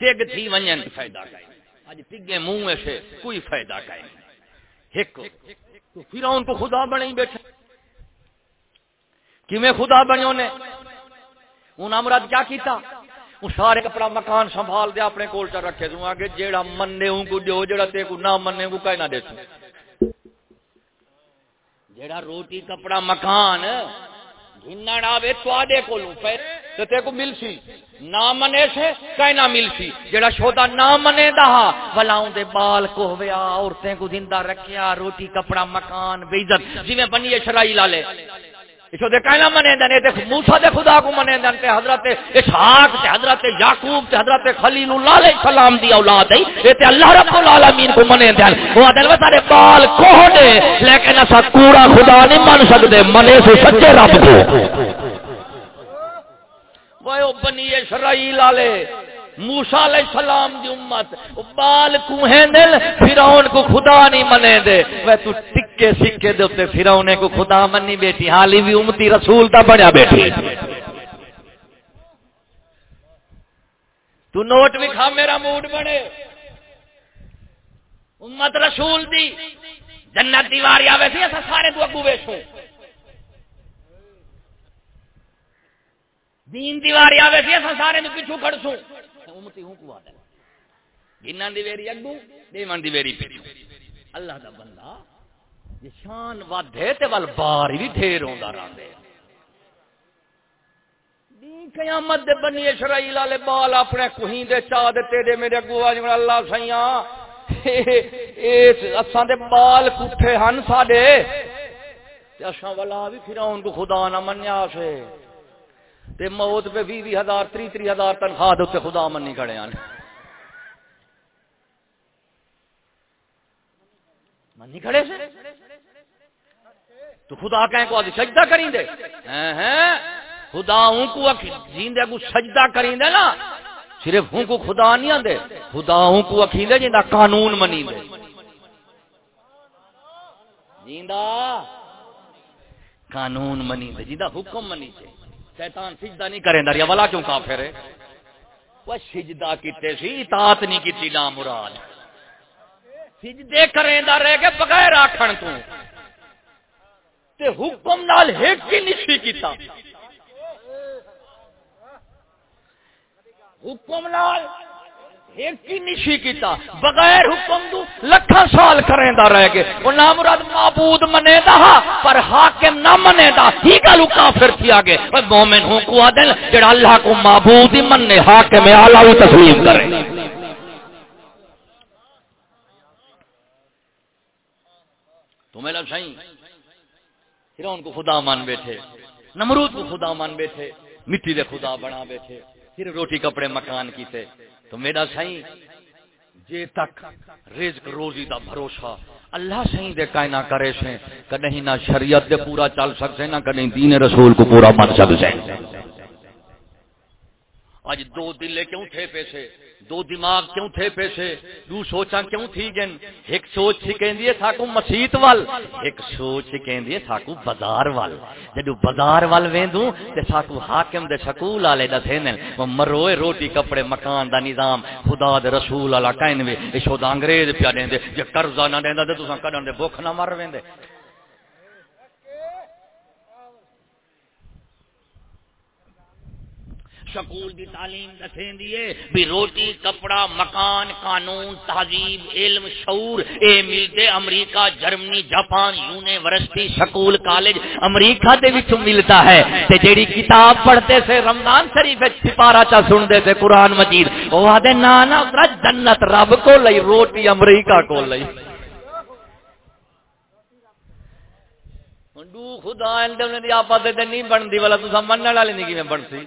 تگ تھی ونجن، فائدہ کائیں اج تگے منہ سے کوئی فائدہ کائیں ایک تو فرعون کو خدا بنائی بیٹھے کیویں خدا بنیو نے؟ انہاں مراد کیا کیتا؟ سارے کپڑا مکان سنبھال دیا اپنے کول چ رکھے تو آگے جیڑا مننے ہوں کو دیو جیڑا تے کو نہ مننے کو کہیں نہ دے تو جیڑا روٹی، کپڑا، مکان گھنن آوے تو آدے کو لوں پہ تو تے کو مل سی۔ نہ منے سے کہیں نہ مل سی۔ جیڑا شودا نہ منے دا ولاؤں دے بال کو ہویا عورتیں کو زندہ رکھیا روٹی، کپڑا، مکان، بے عزت۔ جی میں بنیے شرائی لالے اسو دے کہنا منے دن تے موسی دے خدا کو منے دن تے حضرت اسحاق، تے حضرت یعقوب، تے حضرت خلیل اللہ علیہ السلام دی اولاد ہے اے تے اللہ رب العالمین کو منے دن وہ دل وچ سارے بال کوڑے لیکن اسا کوڑا خدا نہیں من سکدے منے سے سچے رب کو۔ وہ بنی اسرائیل والے موسا علیہ السلام دی امت۔ بال کوہیں دل فرعون کو خدا نہیں منے دے وہ تو ٹکے سکے دے تے فرعون کو خدا منی بیٹھی حالی بھی امتی رسول دا بڑا بیٹھی تو نوٹ بھی کھا میرا موڈ بنے۔ امت رسول دی جنت دیواری آوے سی ایسا سارے تو اگو بیسوں دین دیواری آوے سی ایسا سارے تو پچھو کھڑسوں۔ امتی ہوں کو آدھا گنان دی ویری اگو دیمان دی ویری پیچھو اللہ دا بندہ۔ یہ شان وادھے تے وال بار بھی ڈھیر ہوندا رہندے دی قیامت دے بنی اسرائیل والے بال اپنے کوہیں دے چا دے تیرے میرے اگو اج جی، اللہ سیاں اے اساں دے بال کٹھے ہن ساڈے۔ تے اساں والا بھی فرعون کو خدا نہ منیا سے۔ تے موت پہ بھی بھی ہزار، تری تری ہزار تنخواہ دے خدا منی کھڑے ہیں منی کھڑے سے؟ تو خدا کہیں کو سجدہ کریں ہاں، دے ہاں۔ خدا ہوں کو جیندے کو سجدہ کریں دے نا۔ صرف ہوں کو خدا نہیں آندے خدا ہوں کو اکھیں دے جیندہ قانون منی دے جیندہ قانون منی دے جیندہ حکم منی دے شیطان سجدہ نہیں کریں دریا والا کیوں کافر ہے؟ وہ سجدہ کیتے سی، اطاعت نہیں کیتی نا مراد سجدے کریں دا رہ کے بغیر آکھن تو۔ تے حکم نال ایک کی نہیں کیتا۔ حکم نال نشی کیتا۔ بغیر حکم دو لکھا سال کریں دا رہ گئے۔ وہ نام مراد معبود منے دا پر حاکم نہ منے دا ہی گلو کافر تھی آگے مومن ہوں کو آدن جڑا اللہ کو معبود ہی مننے، حاکم اعلیٰ تسلیم کرے۔ میرا سائی فرعون کو خدا مان بیٹھے، نمرود کو خدا مان بیٹھے، مٹی دے خدا بنا بیٹھے، پھر روٹی کپڑے مکان کیتے۔ تو میرا سائی جے تک رزق روزی دا بھروسہ اللہ سائیں دے کائنا کرے سے کدیں نہ شریعت دے پورا چل سکتے نہ کدیں دین رسول کو پورا من سکتے اج دو دلے کیوں تھے پیسے؟ دو دماغ کیوں تھے پیسے؟ دو سوچا کیوں تھی گن ایک سوچ سکھیندی ہے تھاکو مسیت وال، ایک سوچ سکھیندی ہے تھاکو بازار وال۔ جدو بازار وال ویندوں، تے تھاکو حاکم دے سکول والے دسینن وہ مروئے روٹی کپڑے مکان دا نظام، خدا دے رسول والا کہن وی ایشو دا انگریز پیا دیندے جے قرضہ نہ دیندا تے تساں کڈن دے بھوک نہ مر ویندے۔ سکول دی تعلیم دسیں دیے بھی روٹی، کپڑا، مکان، قانون، تہذیب، علم، شعور، اے ملتے America, Germany, Japan, university school college, America دے وچ ملتا ہے۔ تے جیڑی کتاب پڑھتے سے رمضان شریف وچ سپارہ چا سن دے سے قرآن مجید، او آدے نانا جنت رب کو لئی، روٹی امریکہ کو لئی۔ خدا اندر دی آپا تے نہیں بندی والا تساں منن والے نہیں کیویں بنسی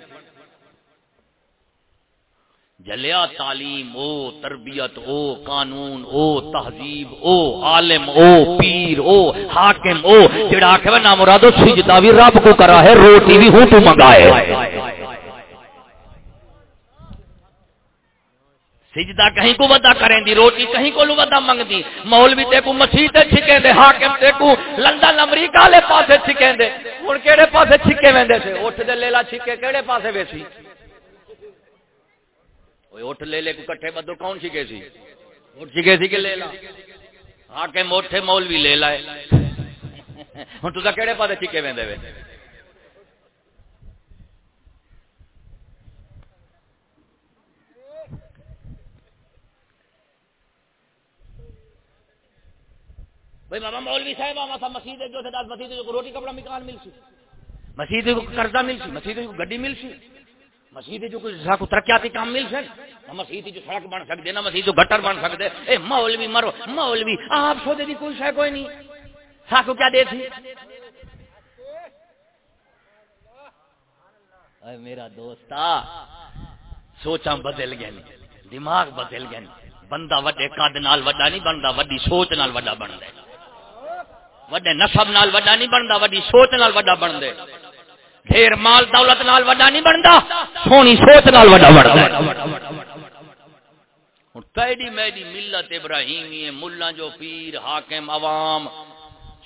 جلیا تعلیم، او تربیت، او قانون، او تہذیب، او عالم، او پیر، او حاکم، او جڑا آکھے نا مرادو سجدہ بھی رب کو کرا ہے، روٹی بھی ہوں تو منگائے۔ سجدہ کہیں کو ودا کریں دی، روٹی کہیں کو ودا منگ دی۔ مولوی تے کو، مسیح تے چھکیں دے، حاکم تے کو، لندن، امریکہ لے پاسے چھکیں دے۔ ہن کیڑے پاسے چھکے ویندے سے؟ اٹھ دے لیلا چھکے، کیڑے پاسے ویسی؟ اٹھ لے لے کو کٹھے بدو کون سی سی اٹھ سکے سی کہ لے لا آ کے موٹے مول بھی لے لائے ہوں تو کہڑے پاس چکے وے وے بھائی بابا مولوی صاحب آما مسجد جو تھے مسجد کو روٹی کپڑا مکان مل سی مسجد کو قرضہ مل سی مسجد کو گڈی مل سی مسیح جو کچھ کو ترقیاتی کام مل سک مسیح جو سڑک بن سکتے نہ مسیح جو گٹر بن سکتے اے مولوی مرو، مولوی، آپ سو دی کوئی شے کوئی نہیں۔ ساکو کیا دے تھی؟ اے میرا دوستا، سوچاں بدل گئے دماغ بدل گئے بندہ وڈے قد نال وڈا نہیں بندا، وڈی سوچ نال وڈا بندا وڈے نسب نال وڈا نہیں بندا، وڈی سوچ نال وڈا بندا ڈھیر مال دولت نال وڈا نہیں بنتا سونی سوچ نال وڈا بنتا تیڈی میڈی ملت ابراہیمی ملا جو پیر، حاکم، عوام،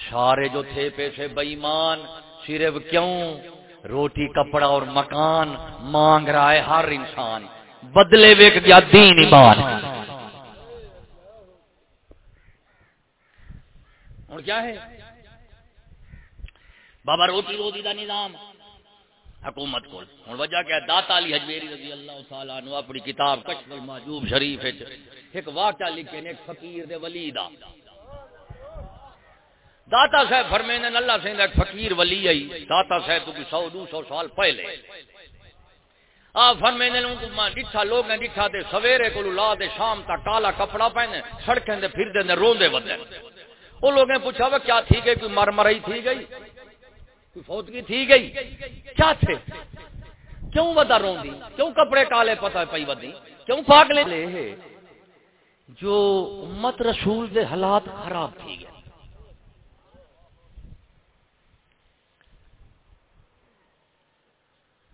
سارے جو تھے پیسے بئیمان، صرف کیوں؟ روٹی، کپڑا اور مکان مانگ رہا ہے ہر انسان۔ بدلے ویک گیا، دین ایمان۔ اور کیا ہے؟ بابا روٹی روٹی کا نظام۔ حکومت کو ہوں وجہ کیا داتا علی حجویری رضی اللہ تعالیٰ عنہ اپنی کتاب کشف المحجوب شریف ایک واقعہ لکھے نے، ایک فقیر دے ولی دا۔ داتا صاحب فرمینے اللہ سے ایک فقیر ولی آئی۔ داتا صاحب تو کی سو، دو سو سال پہلے۔ آپ فرمینے ان کو ماں ڈٹھا، لوگ ہیں ڈٹھا دے سویرے کو لا دے شام تک کالا کپڑا پہنے، سڑکیں دے پھر دے روندے ودے۔ وہ لوگوں نے پوچھا، وہ کیا تھی گئی؟ کوئی مر مرئی تھی گئی؟ فوتگی تھی گئی؟ کیا تھے؟ کیوں ودا روندی؟ کیوں کپڑے کالے پتہ پئی ودی؟ کیوں پاک لے جو امت رسول دے حالات خراب تھی گئے۔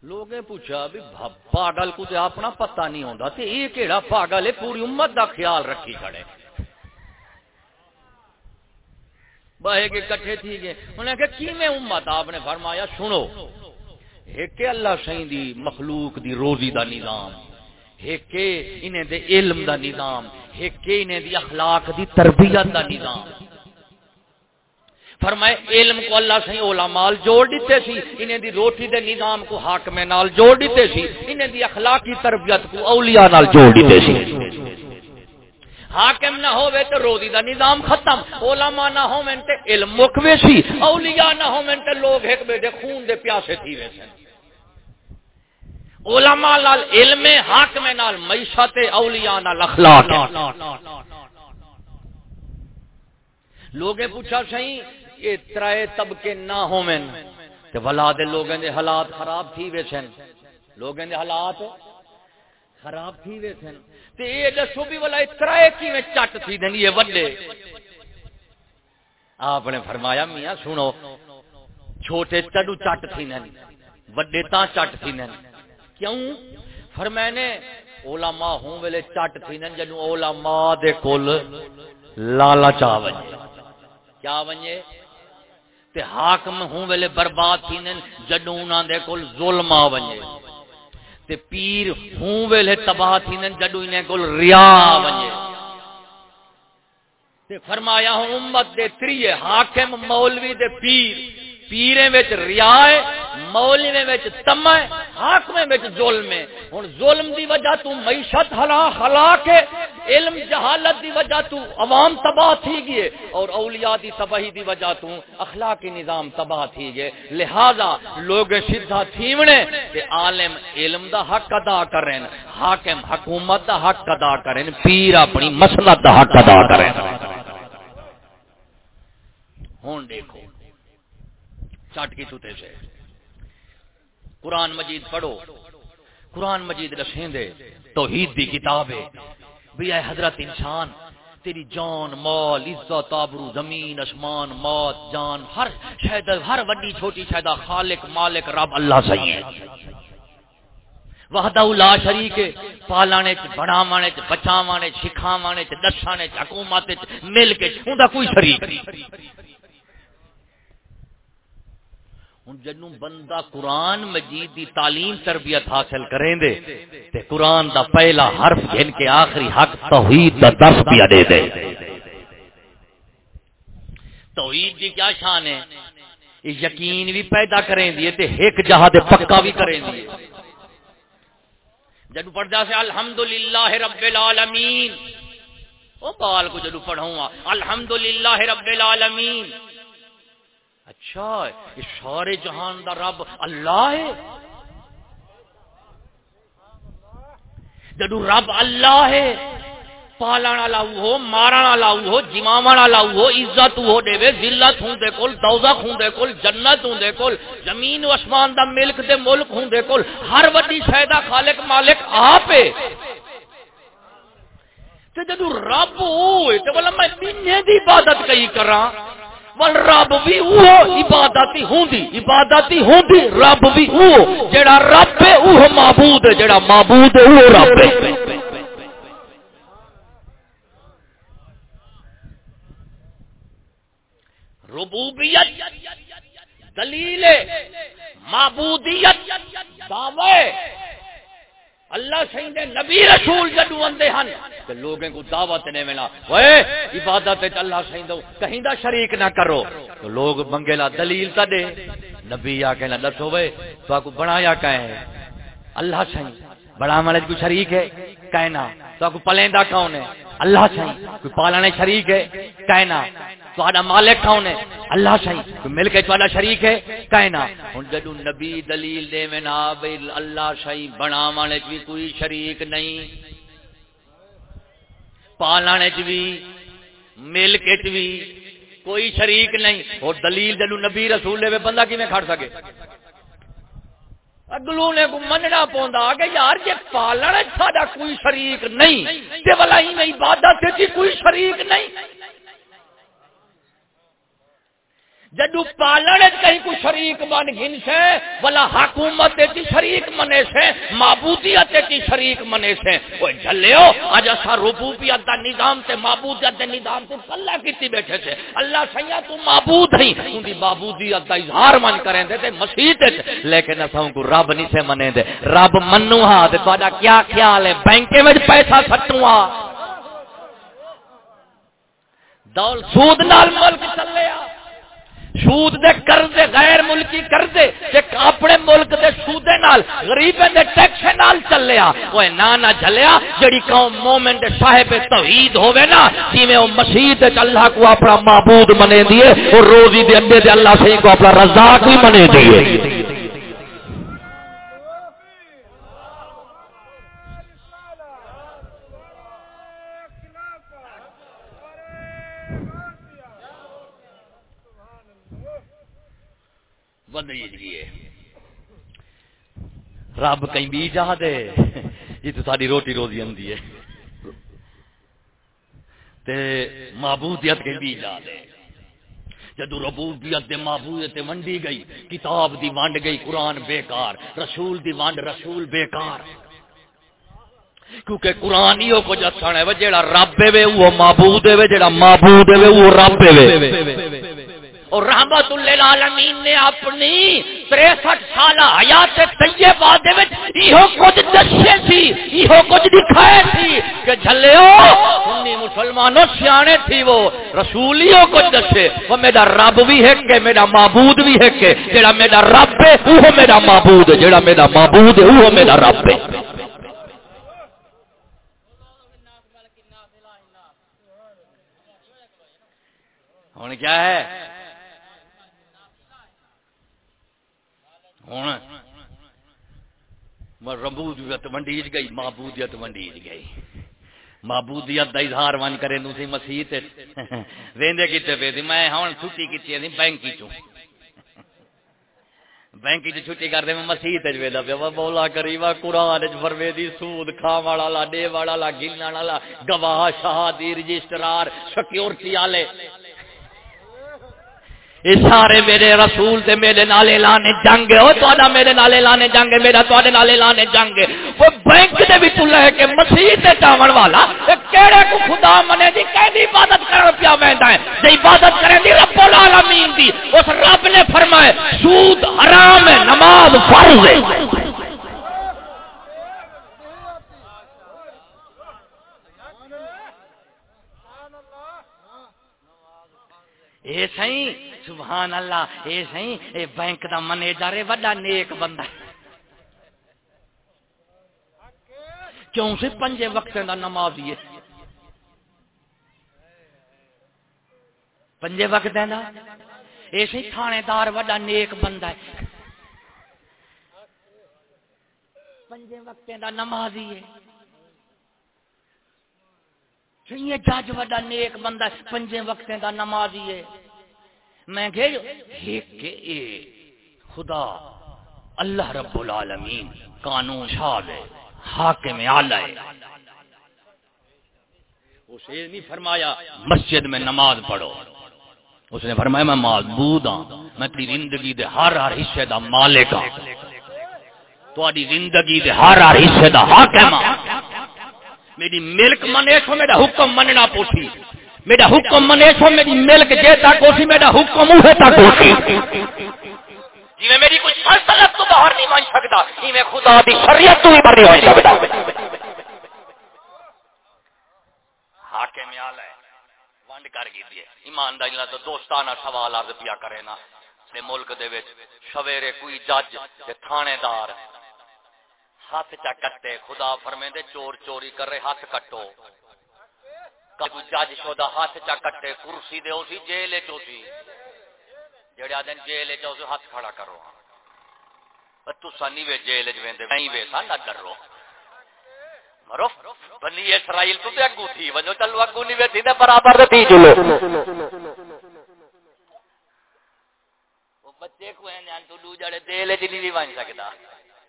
لوگ پوچھا بھی پاگل کو تے اپنا پتہ نہیں ہوتا یہ کہڑا پاگل ہے؟ پوری امت دا خیال رکھی کھڑے۔ بہے کے کٹھے تھی گئے۔ انہیں کہا کی میں امت آپ نے فرمایا، سنو، ایک اللہ سہیں دی مخلوق دی روزی دا نظام، ایک انہیں دے علم دا نظام، ایک انہیں دی اخلاق دی تربیت دا نظام۔ فرمائے علم کو اللہ سے علماء جوڑ دیتے سی، انہیں دی روٹی دے نظام کو حاکم نال جوڑ دیتے سی، انہیں دی اخلاقی تربیت کو اولیاء نال جوڑ دیتے سی۔ حاکم نہ ہوئے تو روزی دا نظام ختم، علماء نہ ہوئے تے علم مکوے سی، اولیاء نہ ہوئے تے لوگ ایک بیٹے خون دے پیاسے تھی وے سن۔ علماء نال علم، حاکم نال معیشت، اولیاء نال اخلاق۔ لوگے پوچھا سہی یہ ترائے طبقے نہ ہومن تے ولا دے لوگوں دے حالات خراب تھی وے سن۔ لوگوں دے حالات خراب تھی وے سن۔ تے اے دسو بھی ولا ترائے کیویں چٹ تھی دین یہ وڈے۔ آپ نے فرمایا، میاں سنو، چھوٹے چڈو چٹ تھی نن، وڈے تا چٹ تھی نن۔ کیوں؟ فرمائے نے، علماء ہوں ویلے چٹ تھی نن، جنوں علماء دے کول لالا چا ونجے۔ کیا ونجے؟ تے حاکم ہوں ویلے برباد تھینن جڈوں انہاں دے کول ظلم آ ونجے۔ تے پیر ہوں ویلے تباہ تھینن جڈوں انہیں کول ریا ونجے۔ تے فرمایا ہوں امت دے تریے، حاکم مولوی دے پیر، پیریں وچ ریا ہے مولوی وچ تما ہے حاکم وچ ظلم ہے۔ ہن ظلم دی وجہ تو معیشت ہلا ہلاک ہے علم جہالت دی وجہ تو عوام تباہ تھی گئے اور اولیاء دی تباہی دی وجہ تو اخلاقی نظام تباہ تھی گئے۔ لہذا لوگ سیدھا تھیونے تے عالم علم دا حق ادا کریں حاکم حکومت دا حق ادا کریں پیر اپنی مسلط دا حق ادا کریں ہوں دیکھو، چٹ کی توتے سے۔ قرآن مجید پڑھو۔ قرآن مجید رسیں دے توحید دی کتاب ہے۔ بھی اے حضرت انسان، تیری جان، مال، عزت، آبرو، زمین اسمان موت جان، ہر شاید ہر وڈی چھوٹی شاید خالق، مالک، رب، اللہ صحیح ہے۔ وحدہ لا شریک پالانے چ بڑھاوانے چ، بچاوانے چ، سکھاوانے چ، دسانے چ، حکومت مل کے اوندا کوئی شریک نہیں۔ ہوں جنوں بندہ قرآن مجید دی تعلیم تربیت حاصل کریں دے تے قرآن دا پہلا حرف جن کے آخری حق توحید دا درس بھی دے دے۔ توحید دی کیا شان ہے؟ یقین بھی پیدا کریں دیے تے ایک جہاں دے پکا بھی کریں دیے جدو پڑھتا سے الحمدللہ رب العالمین۔ او بال کو جدو پڑھوں الحمدللہ رب العالمین۔ اچھا یہ سارے جہان دا رب اللہ ہے۔ جدو رب اللہ ہے، پالن والا ہو، مارن والا ہو، جماون والا ہو، عزت ہو، دے وے ذلت ہوں دے کول، دوزخ ہوں دے کول، جنت ہوں دے کول، زمین و اسمان دا ملک دے ملک ہوں دے کول، ہر وڈی شے دا خالق مالک آپ ہے۔ تے جدو رب ہوئے تے بولا میں دنیا دی عبادت کئی کراں۔ ول رب بھی وہ عبادت ہوندی عبادت ہوندی، رب بھی وہ جڑا رب ہے وہ معبود ہے، جڑا معبود ہے وہ رب ہے۔ ربوبیت، دلیل، معبودیت دعوے اللہ سہی دے نبی رسول جدو اندے ہن، تے لوگوں کو دعوت نے ملا اوئے، عبادت وچ اللہ سہی دو، کہیں دا شریک نہ کرو، تو لوگ منگے لا دلیل تا دے، نبی آ کے نہ دسو وے تو کو بنایا کہیں، اللہ سہی بڑا والے کو شریک ہے کہنا تو کو پلیندا کون ہے، اللہ سہی کوئی پالنے شریک ہے کہنا تہاڈا مالک کون ہے؟ اللہ سہی مل کے تہاڈا شریک ہے؟ کہنا ہن جدو نبی دلیل دے میں نا بھئی اللہ سہی بناون وچ بھی کوئی شریک نہیں، پالن وچ بھی مل کے بھی کوئی شریک نہیں۔ اور دلیل جدو نبی رسول لے بندہ کیویں کھڑ سکے؟ اگلو نے کو مننا پوندا کہ یار جے پالن ساڈا کوئی شریک نہیں، تے ولا ہی نہیں عبادت تے کوئی شریک نہیں۔ جدو پالن کہیں کو شریک بن گن سے بلا حکومت کی شریک منے سے، معبودیت کی شریک منے سے وہ جھلیو اج اسا ربوبیت دا نظام تے معبودیت دے نظام تے اللہ کیتی بیٹھے سے۔ اللہ سیا تو معبود ہی ان دی معبودیت دا اظہار من کریں دے تے مسیح تے۔ لیکن اساں کو رب نہیں سے منے دے۔ رب منو ہا تے تہاڈا کیا خیال ہے؟ بینک وچ پیسہ سٹوں ہا۔ دول سود نال ملک چلیا سود دے قرضے، غیر ملکی قرضے تے اپنے ملک دے سودے نال غریبے دے ٹیکس نال چلیا اوے نا نا جھلیا، جڑی قوم مومن دے صاحب توحید ہوے نا جویں او مسیح تے اللہ کو اپنا معبود منے دیے اور روزی دے اندے دے اللہ سے کو اپنا رزاق بھی منے دیے ودیج گئے رب کہیں بھی جا دے یہ تو ساری روٹی روزی آتی ہے۔ تے معبودیت کہیں بھی جا دے جدو ربوبیت دے معبودیت ونڈی گئی، کتاب دی ونڈ گئی، قرآن بیکار، رسول دی ونڈ رسول بیکار۔ کیونکہ قرآن ہی کچھ اچھا ہے جیڑا رب ہے، وہ معبود ہے جیڑا معبود ہے، وہ رب ہے۔ اور رحمت للعالمین نے اپنی 63 سال حیات طیبہ دے وچ ایہو کچھ دسے سی ایہو کچھ دکھائے سی کہ جھلیو سنی مسلمانوں سیانے تھی وہ، رسولیوں کچھ دسے۔ وہ میرا رب بھی ہے کہ میرا معبود بھی ہے کہ جڑا میرا رب ہے وہ میرا معبود ہے، جڑا میرا معبود ہے وہ میرا رب ہے۔ ہوں کیا ہے؟ ہوں ربوبیت ونڈیج گئی، معبودیت ونڈیج گئی۔ معبودیت دا اظہار ون کرے نوسی مسیح تے۔ ویندے کتے پہ میں ہن چھٹی کیتی ہے بینک چوں۔ بینک چ چھٹی کر دے میں مسیح تے ویلا پیا۔ بولا کری وا قران وچ فرمے دی، سود کھا والا لا دے والا لا، گنن والا گواہ شہادی رجسٹرار، سیکیورٹی والے۔ سارے میرے رسول تے میرے نالے لانے جنگ او تہاڈا میرے نالے لانے جنگ میرا تہاڈے نالے لانے جنگ وہ بینک دے وچ لے کے مسیح تے چاون والا کیڑے کو خدا منے جی، دی کیدی عبادت کرن پیا ویندا ہے۔ جے عبادت کرے دی رب العالمین دی، اس رب نے فرمایا، سود حرام ہے، نماز فرض ہے۔ اے سائیں سبحان اللہ اے سہی اے بینک دا منیجر ہے وڈا نیک بندہ کیوں سے پنجے وقت دا نمازی ہے؟ پنجے وقت دا؟ اے سہی تھانے دار وڈا نیک بندہ ہے۔ پنجے وقت دا نمازی ہے۔ جج وڈا نیک بندہ پنجے وقت دا نمازی ہے۔ میں کہ اے خدا اللہ رب العالمین قانون شاد ہے حاکم اعلی ہے۔ اسے نہیں فرمایا۔ مسجد میں نماز پڑھو۔ اس نے فرمایا میں معبود ہوں میں تیری زندگی دے ہر ہر حصے دا مالک ہوں تہاڈی زندگی دے ہر ہر حصے دا حاکم ہوں میری ملک منے تو میرا حکم مننا پوچھی میرا حکم منے سو، میری ملک جے تک ہوسی میرا حکم اوہ تک ہوسی جی میں میری کچھ سلطنت تو باہر نہیں مان سکتا جی میں خدا دی شریعت تو ہی سکتا۔ ہاں، حاکم ہے۔ ونڈ کر گئی ایمانداری تو دوستانہ سوال عرض پیا کرے نا۔ تے ملک دے وچ سویرے کوئی جج تے تھانے دار ہاتھ چا کٹے، خدا فرمیندے چور چوری کر رہے ہاتھ کٹو۔ کوئی جج شودا ہاتھ چا کٹے، کرسی دے اسی جیل چو سی جڑے آدن جیل چو سی ہاتھ کھڑا کرو۔ تسا نہیں وے جیل چ ویندے نہیں وے سا نہ ڈرو مرو، بنی اسرائیل تو تے اگو تھی، ونجو چلو اگو نہیں وے تھی تے برابر تھی چلو۔ بچے کو ہیں جان تو دو جڑے جیل چ نہیں وان سکدا۔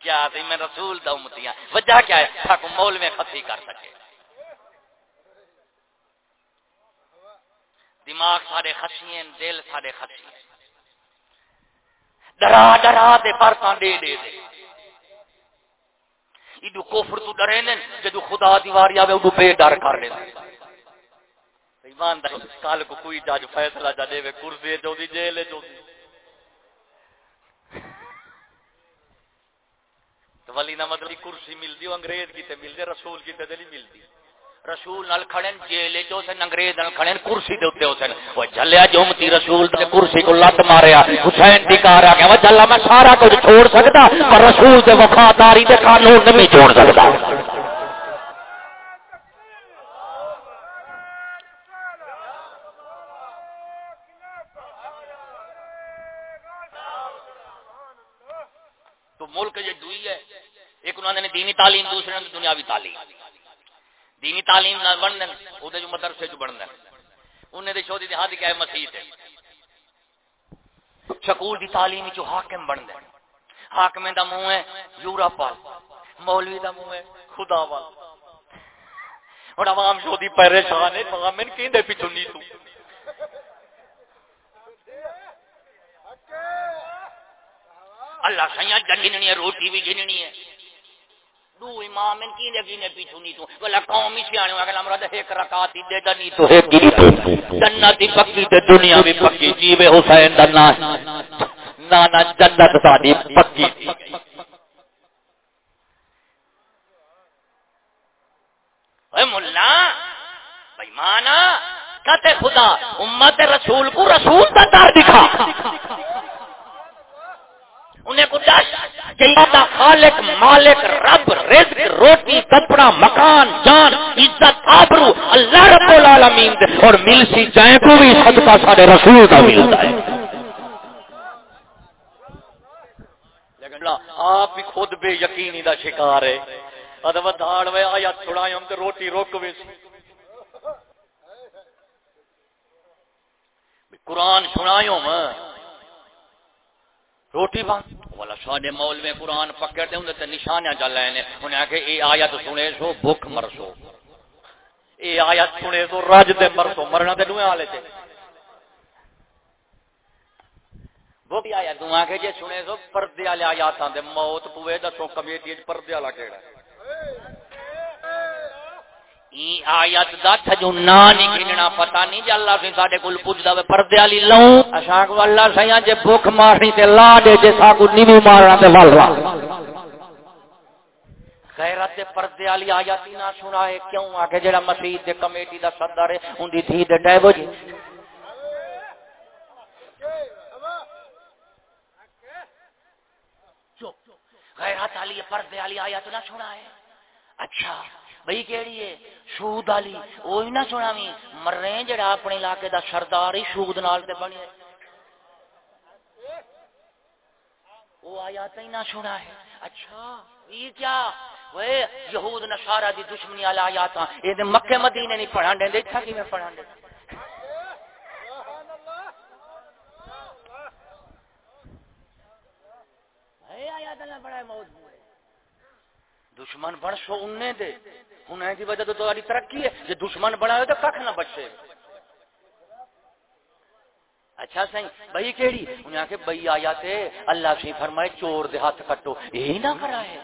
کیا تے میں رسول دا امتیاں وجہ کیا ہے؟ تھا مول میں خطی کر سکے۔ دماغ سارے خچی دل سارے خچی ڈرا ڈرا دے برتاں دے دے۔ دے ایڈو کوفر تو ڈرے نے، جدو خدا دیواری آوے اڈو بے ڈر کر لے۔ ایمان دا کال کو کوئی جاج فیصلہ جا دے وے کرسی جو دی جیل جو دی۔ تو ولی نہ مطلب کرسی مل دی انگریز کی تے مل دے رسول کی تے نہیں مل دی رسول نال کھڑن جیل جو سن انگریز نال کھڑن کرسی دے اوتے ہوسن او جھلیا جو متی رسول تے کرسی کو لت ماریا حسین ٹکار آ گیا جھلا میں سارا کچھ چھوڑ سکدا پر رسول دے وفاداری دے قانون نہیں چھوڑ سکدا تو ملک یہ دوئی ہے ایک انہوں نے دینی تعلیم دوسرے نے دنیاوی تعلیم دینی تعلیم نہ بن دین او مدرسے جو بن دین انہیں دے شودی دے ہاتھ کیا ہے مسیح تے۔ سکول دی تعلیم چ حاکم بن دے حاکم دا منہ ہے یورپ وال، مولوی دا منہ ہے خدا وال۔ ہن عوام شو پریشان ہے مامن کیندے پیچھے نہیں تو۔ اللہ سیاں جننی ہے، روٹی بھی گننی ہے۔ دو امام ان کی لگی نے پیچھو نہیں تو، بلا قوم ہی سیانے اگلا مراد ایک رکعت ہی دے دنی تو ایک کی جنت دی پکی تے دنیا بھی پکی جیوے حسین دا نا نا جنت ساڈی پکی۔ تھی اے مولا بھائی مانا کہتے خدا، امت رسول کو رسول کا در دکھا۔ انہیں کو دس جیتا خالق، مالک، رب، رزق، روٹی، کپڑا، مکان، جان، عزت، آبرو، اللہ رب العالمین دے۔ اور مل سی جائیں کو بھی صدقہ سارے رسول کا ملتا ہے لیکن آپ بھی خود بے یقینی دا شکار ہے ادب دھاڑ وے، آیا چھڑائیں ہم تے روٹی روک وے قرآن سنایوں میں روٹی بند والا ساڈے مول میں قرآن پکڑ دے ہوں تے نشانیاں چل رہے ہیں انہیں آکھے، اے آیت سنے سو، بھوک مرسو اے آیت سنے سو، رج دے مرسو مرنا تے دوے حالے تے۔ وہ بھی آیا دعا جے سنے سو، پردے والے آیاتاں دے موت پوے، دسو کمیٹی پردے والا کیڑا ای آیت دا تھجو نا نہیں گننا، پتہ نہیں جے اللہ سے ساڈے کول پوچھدا وے پردے والی لوں اساں کو اللہ سیاں جے بھوک مارنی تے لا دے جے سا کو نیوی مارنا تے ول وا غیرت پردے والی آیت نہ سنائے، کیوں؟ آ کے جڑا مسجد دے کمیٹی دا صدر ہے اون دی تھی دے ٹیبو جی۔ غیرت والی پردے والی آیت نہ سنائے۔ اچھا۔ بھئی کیڑی ہے؟ سود والی۔ وہی نہ سنا می مر رہے جڑا اپنے علاقے دا سردار ہی سود نال تے بنی وہ آیات ہی نہ سنا ہے۔ اچھا یہ کیا؟ وہ یہود نصارا دی دشمنی والا آیات اے دے مکے مدینے نہیں پڑھان دے تھا کی میں پڑھان دے اے آیات اللہ بڑا موت دشمن بن سو انہیں دے۔ انہیں دی وجہ تو تاری ترقی ہے۔ جی دشمن بنا تو کھ نہ بچے۔ اچھا سہی بھائی کیڑی؟ انہیں آخر بھائی آیا تے اللہ سے فرمائے، چور دے ہاتھ کٹو۔ یہی نہ کرا ہے۔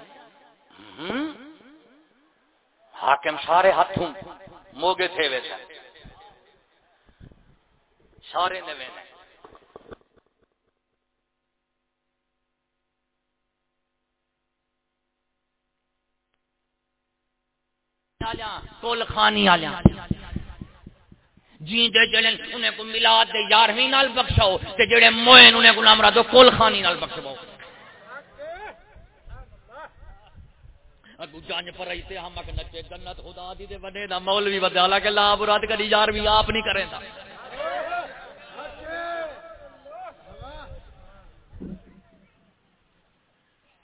حاکم سارے ہاتھوں موگے تھے ویسے سارے نے وینے کل خانی آلیاں۔ جی دے جڑے انہیں کو ملاد دے یارویں نال بخشاؤ، تے جڑے موین انہیں کو نام را دو کل خانی نال بخشاؤ اگو جانج پر رہی تے ہم اک نچے جنت خدا دی دے بنے دا مولوی ودالا کے لا براد کری یارویں آپ نہیں کریں دا۔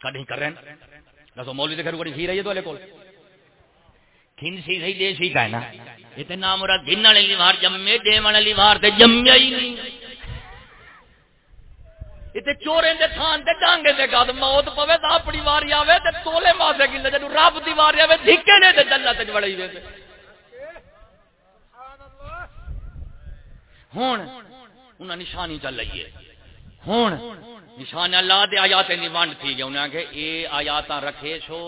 کدی کریں؟ دسو مولوی دے گھر کوئی ہی رہی ہے تو لے کول۔ کھن سی سی دے سی کہنا یہ تے نام مراد گھن والے لیوار جمے دے والی لیوار تے جمیا ہی نہیں یہ تے چورے دے تھان تے ڈانگے دے گد موت پوے تے اپنی واری آوے تے تولے ماسے گن جدوں رب دی واری آوے دھکے نے تے جنت وچ وڑی وے ہن انہاں نشانی چل رہی ہے نشان اللہ دے آیات نہیں ونڈ تھی گئے انہیں کہ اے آیاتاں رکھے سو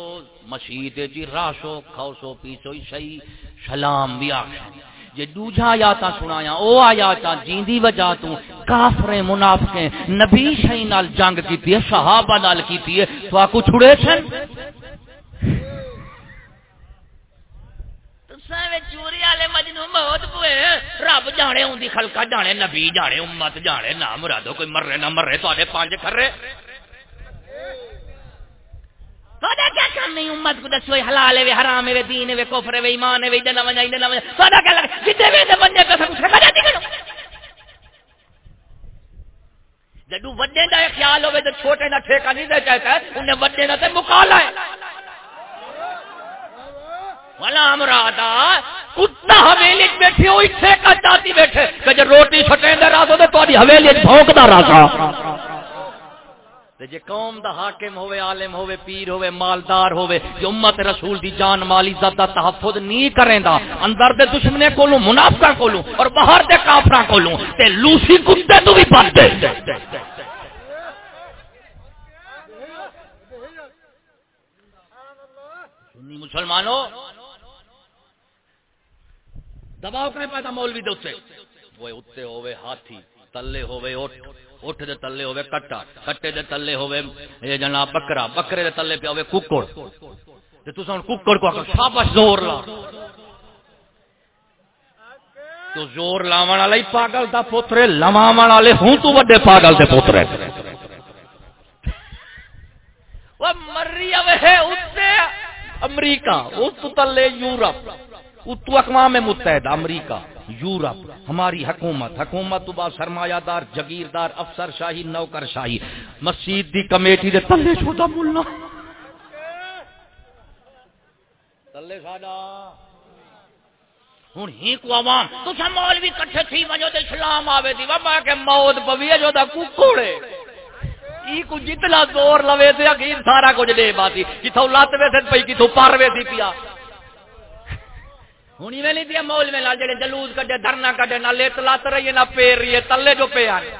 مسجد جی راشو کھاؤ سو پیسو صحیح سلام بھی آخر جے دوجا آیاتاں سنایا، او آیاتاں جیندی وجہ تو کافر منافقیں، نبی شہی نال جنگ کیتی ہے، صحابہ نال کیتی ہے، تو آکو چھڑے چھن؟ چوری والے مجنو موت پوئے رب جانے ہوں خلکا جانے نبی، جانے امت، جانے نہ مرادو، کوئی مرے نہ مرے تے پانچ کھرے۔ کیا کام نہیں امت کو دسو حلال ہے حرام ہے دین ہے کفر ہے ایمان ہے سودا کیا لگا؟ جتے وے بندے سب دی جدو وڈے دا خیال ہوے تے چھوٹے دا ٹھیکہ نہیں دے چاہتا ہے انہیں وڈے دا تے ہے۔ امرادا کتا حویلی بیٹھے چاہتی بیٹھے، کہ روٹی چھٹیں دے تو حویلی بھونکتا رہا جے قوم دا حاکم ہوے عالم ہوے پیر ہوے مالدار ہوے جو امت رسول دی جان مال عزت دا تحفظ نہیں کریندا اندر دے دشمنے کولوں، منافقاں کولوں، اور باہر دے کافراں کولوں، تے لوسی کتے تو بھی بچ دے۔ مسلمانوں دباؤ کہیں پیدا مولوی دے اتنے وہ اتنے ہوئے ہاتھی تلے ہوئے اٹھ اٹھ دے تلے ہوئے کٹا کٹے دے تلے ہوئے یہ جناب بکرا بکرے دے تلے پہ ہوئے ککڑ۔ تے تو سن ککڑ کو آکھا شابش زور لا۔ تو زور لاون والا ہی پاگل دا پوترے لواون والے ہوں تو وڈے پاگل دے پوترے وہ مری اوے ہے اتنے امریکہ اس تلے یورپ۔ اتو اقوام متحدہ، امریکہ، یورپ، ہماری حکومت حکومت تو بعد سرمایہ دار جگیردار، افسر شاہی، نوکر شاہی، مسجد دی کمیٹی دے تلے چھوٹا ملنا۔ تلے ساڈا ہن ہی کو عوام تو سا مولوی کٹھے تھی وجو تے اسلام آوے دی، وبا کے موت پوی جو دا کوکڑے ای کو جتنا زور لوے تے اخیر سارا کچھ دے باتی کتھوں لات وے تے پئی کتھوں پار وے سی پیا۔ ہونی ویلی دیا مول میں لال جڑے جلوس کڈے، دھرنا کڈے، نہ لیت لات رہی نہ پیر رہی ہے، تلے جو پے آنے۔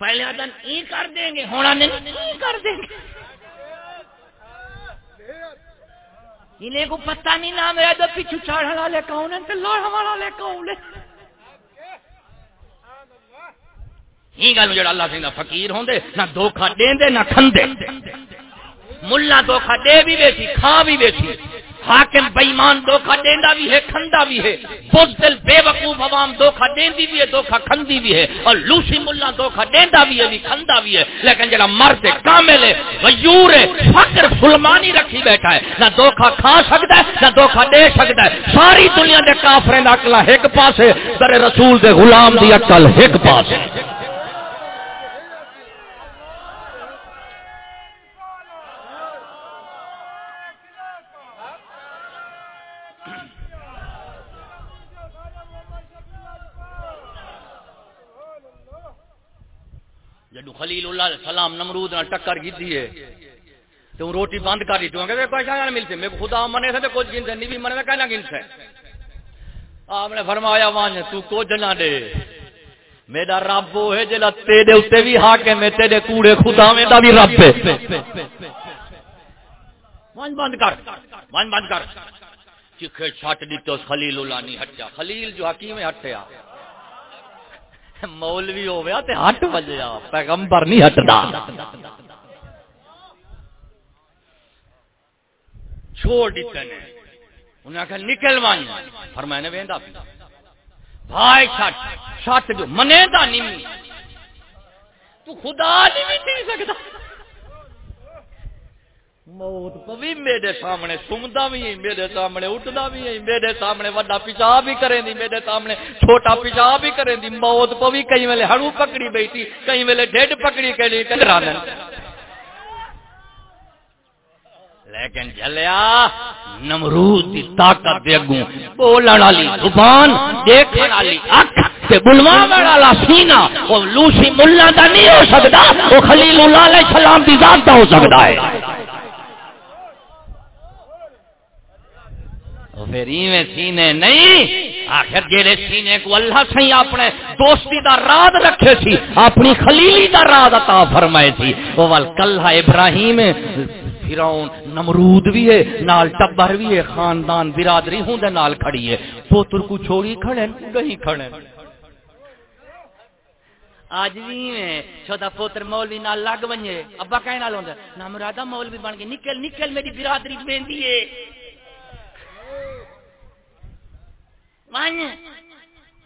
پہلے آدن ای کر دیں گے، ہونا نہیں، ای کر دیں گے۔ انہیں کو پتہ نہیں نام ہے جو پیچھو چاڑھا والے کون ہیں تے لاڑھا والے کون ہیں ہی گل جڑا اللہ سنگھ فقیر ہوندے، نہ دھوکا دیندے نہ کھندے۔ ملا دھوکھا دے بھی بیٹھی کھا بھی بیٹھی حاکم بےمان دھوکھا دیندا بھی ہے، کھندا بھی ہے۔ بزدل بے وقوف عوام دھوکھا دیندی بھی ہے دھوکھا کھندی بھی ہے۔ اور لوسی ملا دھوکھا دیندا بھی ہے، بھی کھندا بھی ہے۔ لیکن جڑا مرد کامل ہے غیور ہے، فقر سلمانی رکھی بیٹھا ہے۔ نہ دھوکھا کھا سکتا ہے، نہ دھوکھا دے سکتا ہے۔ ساری دنیا دے کافریں دا عقل ایک پاسے در رسول دے غلام دی عقل ایک پاسے۔ جدو خلیل اللہ علیہ السلام نمرود نہ ٹکر گیتی ہے، تو روٹی بند کر دی، تو کہ کوئی شاہ نہ ملتے میں خدا منے سے کچھ گنتے نہیں بھی منے کہنا گنتے آپ نے فرمایا، وان تو کچھ نہ دے۔ میرا رب وہ ہے جلا تیرے اوتے بھی حاکم ہے تیرے کوڑے خدا میں دا بھی رب ہے۔ وان بند کر، وان بند کر۔ چکھے چھٹ دی تو خلیل اللہ نہیں ہٹیا۔ خلیل جو حکیم ہے، ہٹیا۔ مولوی ہو گیا تے ہٹ وجیا پیغمبر نہیں ہٹدا۔ چھوڑ دیتے نے۔ انہاں کہ نکل وانی فرمایا نے ویندا پی بھائی چھٹ چھٹ جو منے دا نہیں۔ تو خدا نہیں بھی سکتا موت پوی میرے سامنے سمدا بھی ہے میرے سامنے اٹھدا بھی ہے میرے سامنے وڈا پیشاب بھی کرے دی میرے سامنے چھوٹا پیشاب بھی کرے دی موت پوی کئی ویلے ہڑو پکڑی بیٹھی کئی ویلے ڈیڈ پکڑی کئی کرانے لیکن جلیا نمرود دی طاقت دے اگوں بولن والی زبان دیکھن والی اکھ تے بلواون والا سینہ او لوسی مولا دا نہیں ہو سکدا او خلیل اللہ علیہ السلام دی ذات دا ہو سکدا ہے پھر ایویں سینے نہیں، آخر جیڑے سینے کو اللہ سی اپنے دوستی دا راد رکھے سی، اپنی خلیلی دا راد عطا فرمائے سی۔ وہ ول کلہ ابراہیم، فرعون نمرود بھی ہے، نال ٹبر بھی ہے، خاندان برادری ہوں دے نال کھڑی ہے۔ پوتر کو چھوڑی کھڑے گہی کھڑے۔ آج بھی میں چھوٹا پوتر مولوی نال لگ ونجے ابا کہیں نال ہوندا نا مرادا مولوی بن کے نکل نکل میری برادری بیندی ہے۔ Banyak.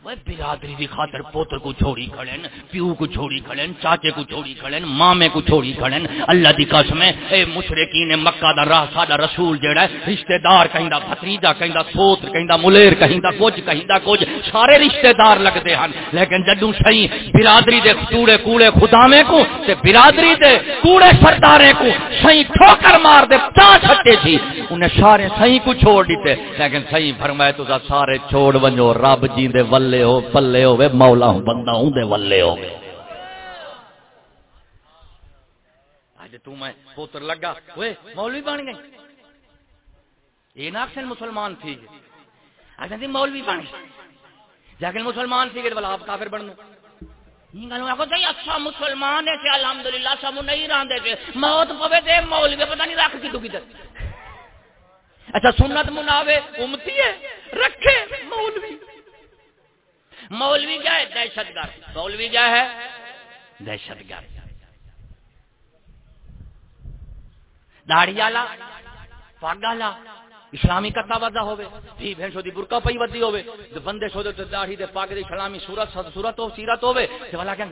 برادری دی خاطر پوتر کو چھوڑی کھڑن پیو کو چھوڑی کھڑن چاچے کو چھوڑی کھڑن مامے کو چھوڑی کھڑن اللہ دی قسم ہے اے مشرکین مکہ دا راہ ساڈا رسول جیڑا ہے رشتہ دار کہندا بھتریجا کہندا پوتر کہندا ملیر کہندا کچھ کہندا کچھ سارے رشتہ دار لگدے ہن لیکن جدوں صحیح برادری دے کوڑے کوڑے خداویں کو تے برادری دے کوڑے سردارے کو صحیح ٹھوکر مار دے تا چھٹے تھی انہیں سارے صحیح کو چھوڑ دیتے لیکن صحیح فرمایا تو سارے چھوڑ ونجو رب جی دے ول ولے ہو پلے ہوے مولا ہوں بندہ ہوں دے ولے ہو اج تو میں پوتر لگا اوئے مولوی بن گئے یہ نہ اکثر مسلمان تھی اچھا جی مولوی بن گئے لیکن مسلمان تھی کہ آپ کافر بن گئے اچھا مسلمان ہے الحمدللہ سب نہیں راندے تھے موت پوے دے مولوی پتہ نہیں رکھ کی تو کدھر اچھا سنت مناوے امتی ہے رکھے مولوی مولوی کیا ہے؟ دہشت گرد۔ مولوی کیا ہے؟ دہشت گرد۔ داڑی والا پگ والا، اسلامی کتا ودا ہوے تھی بھینسو دی برقع پئی ودی ہوے تے بندے سو تے داڑھی دے پاک دی اسلامی صورت صورت ہو، سیرت ہوے تے والا کہ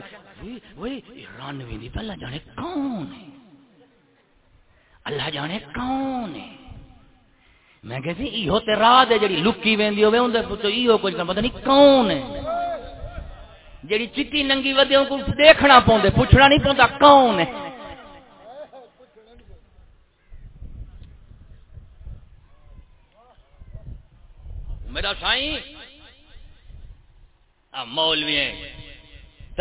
وہی ایران وی نہیں، اللہ جانے کون ہے؟ اللہ جانے کون ہے؟ میں کہتی ایہو تے راہ دے جڑی لکی ویندی ہوے اون دے پتہ ایہو کچھ پتہ نہیں کون ہے۔ جیڑی چٹی ننگی ودے کو دیکھنا پوندے پوچھنا نہیں پوندا کون ہے؟ میرا سائیں مولوی ہیں۔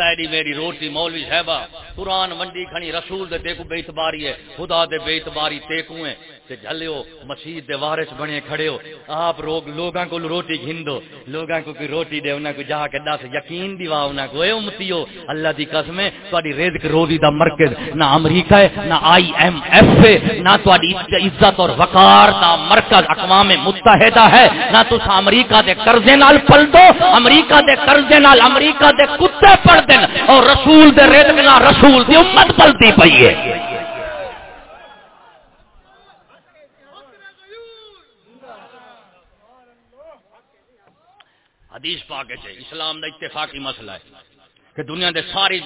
تیری میری روٹی مولوی صاحبہ، قرآن منڈی کھنی رسول دے دیکھو بے اعتباری ہے، خدا دے بے اعتباری تیکو ہیں۔ تے جھلیو مسجد دے وارث بنے کھڑے ہو۔ آپ لوگ لوگاں کو روٹی گھندو، لوگاں کو کوئی روٹی دے، انہاں کو جا کے دس، یقین دیوا انہاں کو۔ اے امتیو اللہ دی قسم ہے تہاڈی رزق روزی دا مرکز، نہ امریکہ ہے، نہ آئی ایم ایف ہے، نہ تہاڈی عزت اور وقار دا مرکز، اقوام متحدہ ہے۔ نہ تس امریکہ دے قرضے نال پل دو امریکہ دے قرضے نال امریکہ دے کتے پڑ دین اور رسول دے رزق نال رسول دی امت پلتی پئی ہے۔ حدیث پاک ہے جی، اسلام دا اتفاقی مسئلہ ہے کہ دنیا دے سارے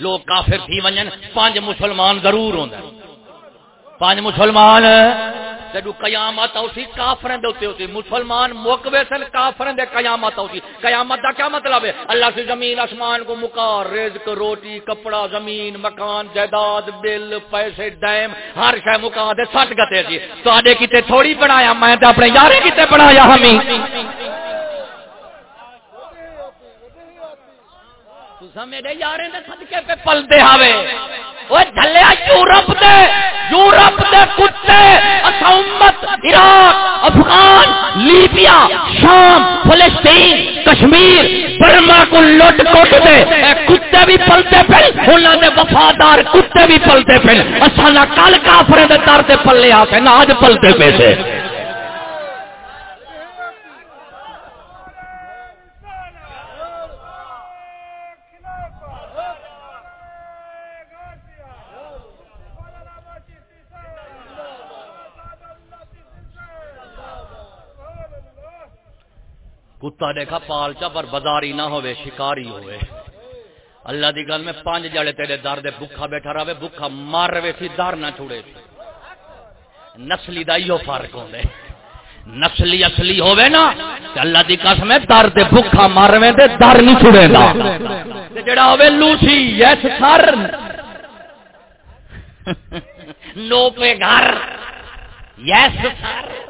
لوگ کافر تھی ونجن، پانچ مسلمان ضرور ہوں پانچ مسلمان جدو قیامت اوسی کافرن دے ہوتے مسلمان موقبے سن کافرن دے قیامت اوسی قیامت دا کیا مطلب ہے؟ اللہ سے زمین آسمان کو مکار، رزق، روٹی، کپڑا، زمین، مکان، جائیداد، بل، پیسے، ڈیم، ہر شے مکا دے سٹ گتے جی تو آدھے کتے تھوڑی بنایا، میں تے اپنے یارے کتے بنایا ہمیں۔ میرے یارے دے صدقے پہ پلتے ہاوے وہ جھلیا یورپ دے۔ یورپ دے کتے۔ اسا امت عراق، افغان، لیبیا، شام، فلسطین، کشمیر، برما کو لوٹ کوٹ دے۔ کتے بھی پلتے پھر، انہاں دے وفادار کتے بھی پلتے پھر۔ اسا نہ کل کافر دے در تے پلے آ کے نہ اج پلتے پیسے کتا دیکھا پالچا پر بازاری نہ ہوئے، شکاری ہوئے۔ اللہ دی گل میں پانچ جڑے تیرے در دے بکھا بیٹھا رہے بکھا مار رہے سی در نہ چھوڑے سی نسلی دا ایو فرق ہوندے نسلی اصلی ہوئے نا اللہ دی قسم ہے، در دے بکھا مار رہے دے در نہیں چھوڑے دا جڑا ہوئے، لوسی، یس سر۔ [laughs] نو پہ گھر، یس سر۔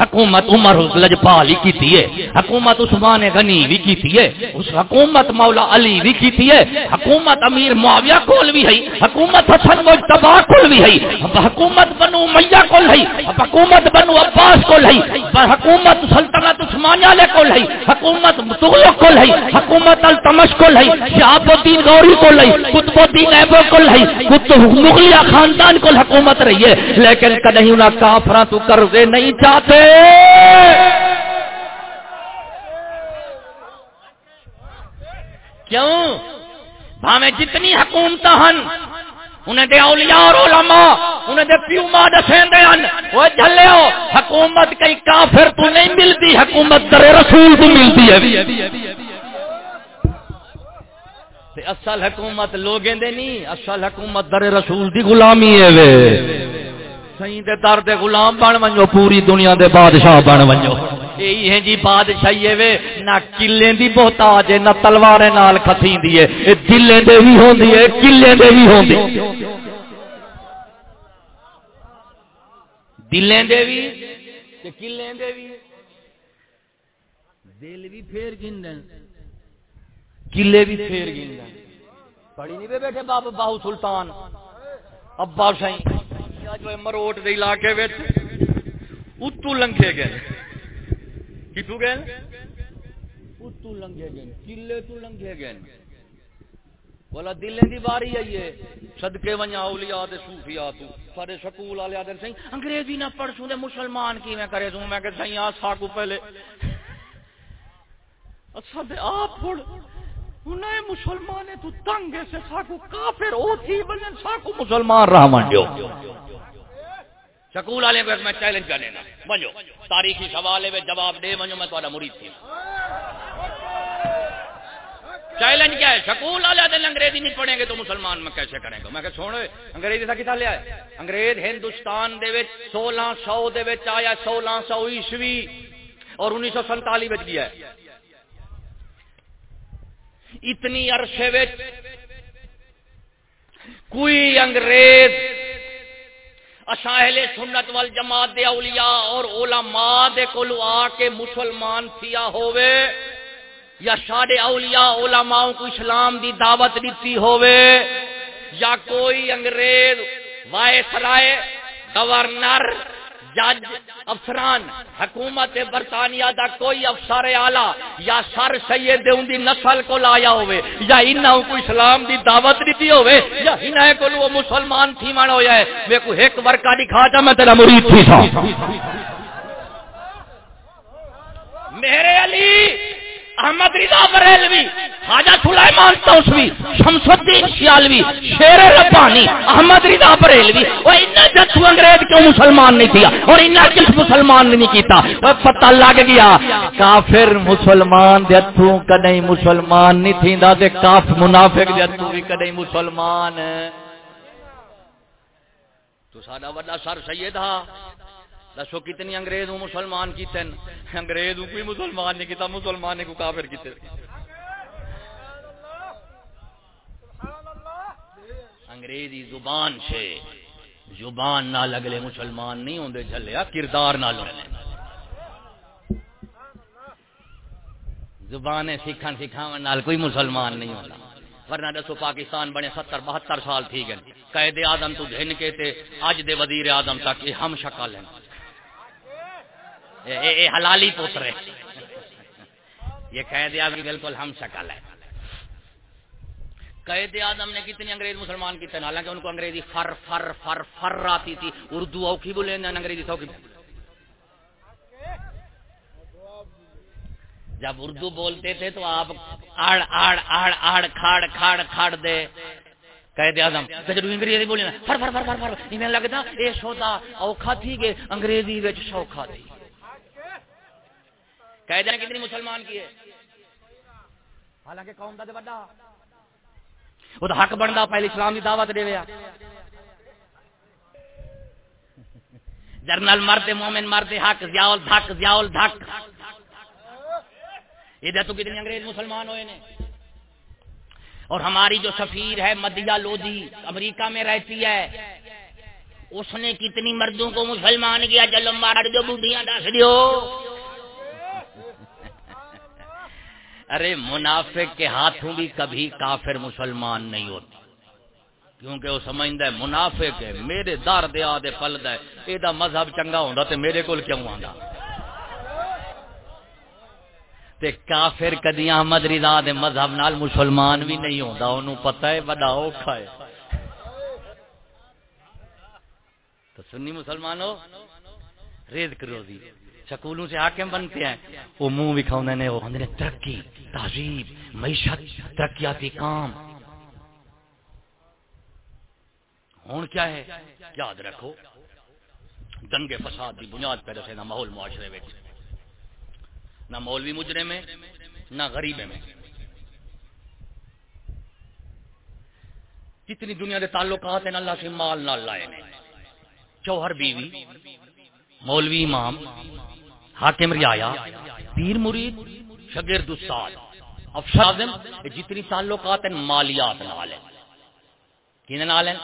حکومت عمر لجپال ہی کیتی ہے، حکومت عثمان غنی بھی کیتی ہے، اس حکومت مولا علی بھی کیتی ہے، حکومت امیر معاویہ کول بھی ہے، حکومت حسن مجتبی کول بھی ہے حکومت بنو امیہ کول ہے حکومت بنو عباس کول ہے حکومت سلطنت عثمانیہ لے کول ہے، حکومت تغلق کول ہے، حکومت التمش کول ہے شہاب الدین غوری کول ہے قطب الدین ایبو کول ہے، قطب مغلیہ خاندان کول حکومت رہی ہے، لیکن کدی انہاں کافراں تو قرضے نہیں چاہتے کیوں؟ بھاویں جتنی حکومت ہن، انہیں دے اولیاء اور علماء، انہیں دے پیو ماں دسیں دے ہن وہ جھلے ہو حکومت کئی کافر تو نہیں ملتی، حکومت در رسول تو ملتی ہے۔ تے اصل حکومت لوگیں دے نہیں اصل حکومت در رسول دی غلامی ہے وے۔ سہی دے در دے غلام بن ونجو، پوری دنیا دے بادشاہ بن ونجو۔ یہی ہے جی بادشاہی وے، نہ قلے دی بہتاج ہے نہ تلوارے نال کھتیندی ہے۔ اے دلے دے وی ہوندی ہے قلے دے وی ہوندی۔ دلے دے وی تے قلے دے وی۔ دل بھی پھیر گندن قلے بھی پھیر گندن پڑھی نہیں بیٹھے بابا باہو سلطان۔ ابا سائیں جو مروٹ دے علاقے وچ اتو لنگے گئے کتو گئے اتو لنگے گئے کلے تو لنگے گئے والا دلے دی باری آئی ہے صدقے ونیا اولیاء دے صوفیاء تو سارے سکول والے آدھے سہی انگریزی نہ پڑھ سوں دے مسلمان کی میں کرے سوں میں کہ سہی آ ساکو پہلے اچھا دے آپ پڑھ انہیں مسلمان تو تنگ سے ساکو کافر او تھی بنن ساکو مسلمان رہا من جو سکول والے کو میں چیلنج کر لینا۔ بنو تاریخی سوال ہے جواب دے بنو میں تھوڑا مرید تھی۔ چیلنج کیا ہے؟ سکول والے دن انگریزی نہیں پڑھیں گے تو مسلمان میں کیسے کریں گے؟ میں کہ سونے انگریزی کا کتنا لیا ہے۔ انگریز ہندوستان دے وچ سولہ سو دے وچ آیا، سولہ سو عیسوی اور انیس سو سنتالی بچ گیا ہے۔ اتنی عرصے وچ کوئی انگریز اہل سنت وال جماعت دے اولیاء اور علماء دے کولو آ کے مسلمان تھیا ہوئے یا سارے اولیاء علماء کو اسلام دی دعوت دیتی ہوئے یا کوئی انگریز وائس رائے گورنر جج، افسران، حکومت برطانیہ دا کوئی افسر آلہ یا سر سید ان دی نسل کو لایا ہوئے، یا انہوں کو اسلام دی دعوت دیتی ہوئے، یا انہیں کو وہ مسلمان تھی من ہویا ہے۔ میں کو ایک ورکا دکھا جا، میں تیرا مرید تھی سا۔ میرے علی! احمد رضا بریلوی، خواجہ سلیمان توسوی شمس الدین سیالوی شیر ربانی، احمد رضا بریلوی، اور انہیں جتو انگریز کیوں مسلمان نہیں کیا؟ اور انہیں کس مسلمان نہیں کیتا؟ اور پتہ لگ گیا، کافر مسلمان جتو کدیں مسلمان نہیں تھی دا دے کاف منافق جتو بھی کدیں مسلمان۔ تو ساڈا بڑا سر سید ہا دسو کتنی انگریز مسلمان کیتے انگریز کوئی مسلمان نہیں کیتا، مسلمان نے کو کافر کیتے۔ انگریزی زبان سے زبان نہ لگلے مسلمان نہیں ہوندے چلے کردار نہ لگلے زبان سکھن سکھاون نال کوئی مسلمان نہیں ہوتا ورنہ دسو پاکستان بنے ستر، بہتر سال تھی گئے قید آدم تو دھن کے تے، اج دے وزیر آدم تک یہ ہم شکل ہیں۔ اے حلالی پوتر ہے۔ یہ قید آدم بالکل ہم شکل ہے۔ قید آدم نے کتنی انگریز مسلمان کی تھے حالانکہ ان کو انگریزی فر فر فر فر آتی تھی۔ اردو اوکھی بولے انگریزی سوکھی جب اردو بولتے تھے تو آپ آڑ آڑ آڑ آڑ کھاڑ کھاڑ کھاڑ دے۔ قید اعظم جب انگریزی بولے نا فر فر فر فر فر، انہیں لگتا، اے سودا، اوکھا تھی کہ انگریزی وچ سوکھا تھی۔ قید نے کتنی مسلمان کیے حالانکہ قوم دا تے بڑا۔ وہ تو حق بنتا پہلے اسلام کی دعوت دے ویا۔ جرنل مرد مومن مرد حق زیاول دھک زیاول دھک۔ ادھر تو کتنے انگریز مسلمان ہوئے نے۔ اور ہماری جو سفیر ہے مدیا لودھی امریکہ میں رہتی ہے اس نے کتنی مردوں کو مسلمان کیا چلو مار دو بوڑھیاں دس دیو۔ ارے منافق کے ہاتھوں بھی کبھی کافر مسلمان نہیں ہوتے۔ کیونکہ وہ سمجھتا ہے منافق ہے، میرے دار دیا دے پلد ہے یہ مذہب چنگا ہوتا تو میرے کو کیوں آتا تے کافر کدی احمد رضا دے مذہب نال مسلمان بھی نہیں ہوتا انہوں پتہ ہے بڑا اوکھا ہے۔ تو سنی مسلمان ہو ریز کرو دی سکولوں سے حاکم بنتے ہیں۔ وہ منہ بھی نے وہ ترقی، تہذیب، معیشت، ترقیاتی کام۔ ہوں کیا ہے؟ یاد رکھو دنگے فساد کی بنیاد پہ رسے نہ ماحول معاشرے میں نہ مولوی مجرے میں نہ غریب میں جتنی دنیا کے تعلقات ہیں، اللہ سے مال نہ لائے چوہر بیوی، مولوی امام حاکم رعایا پیر مرید شگرد استاد افساد جتنی تعلقات ہیں، مالیات نال ہیں۔ کن نال ہیں؟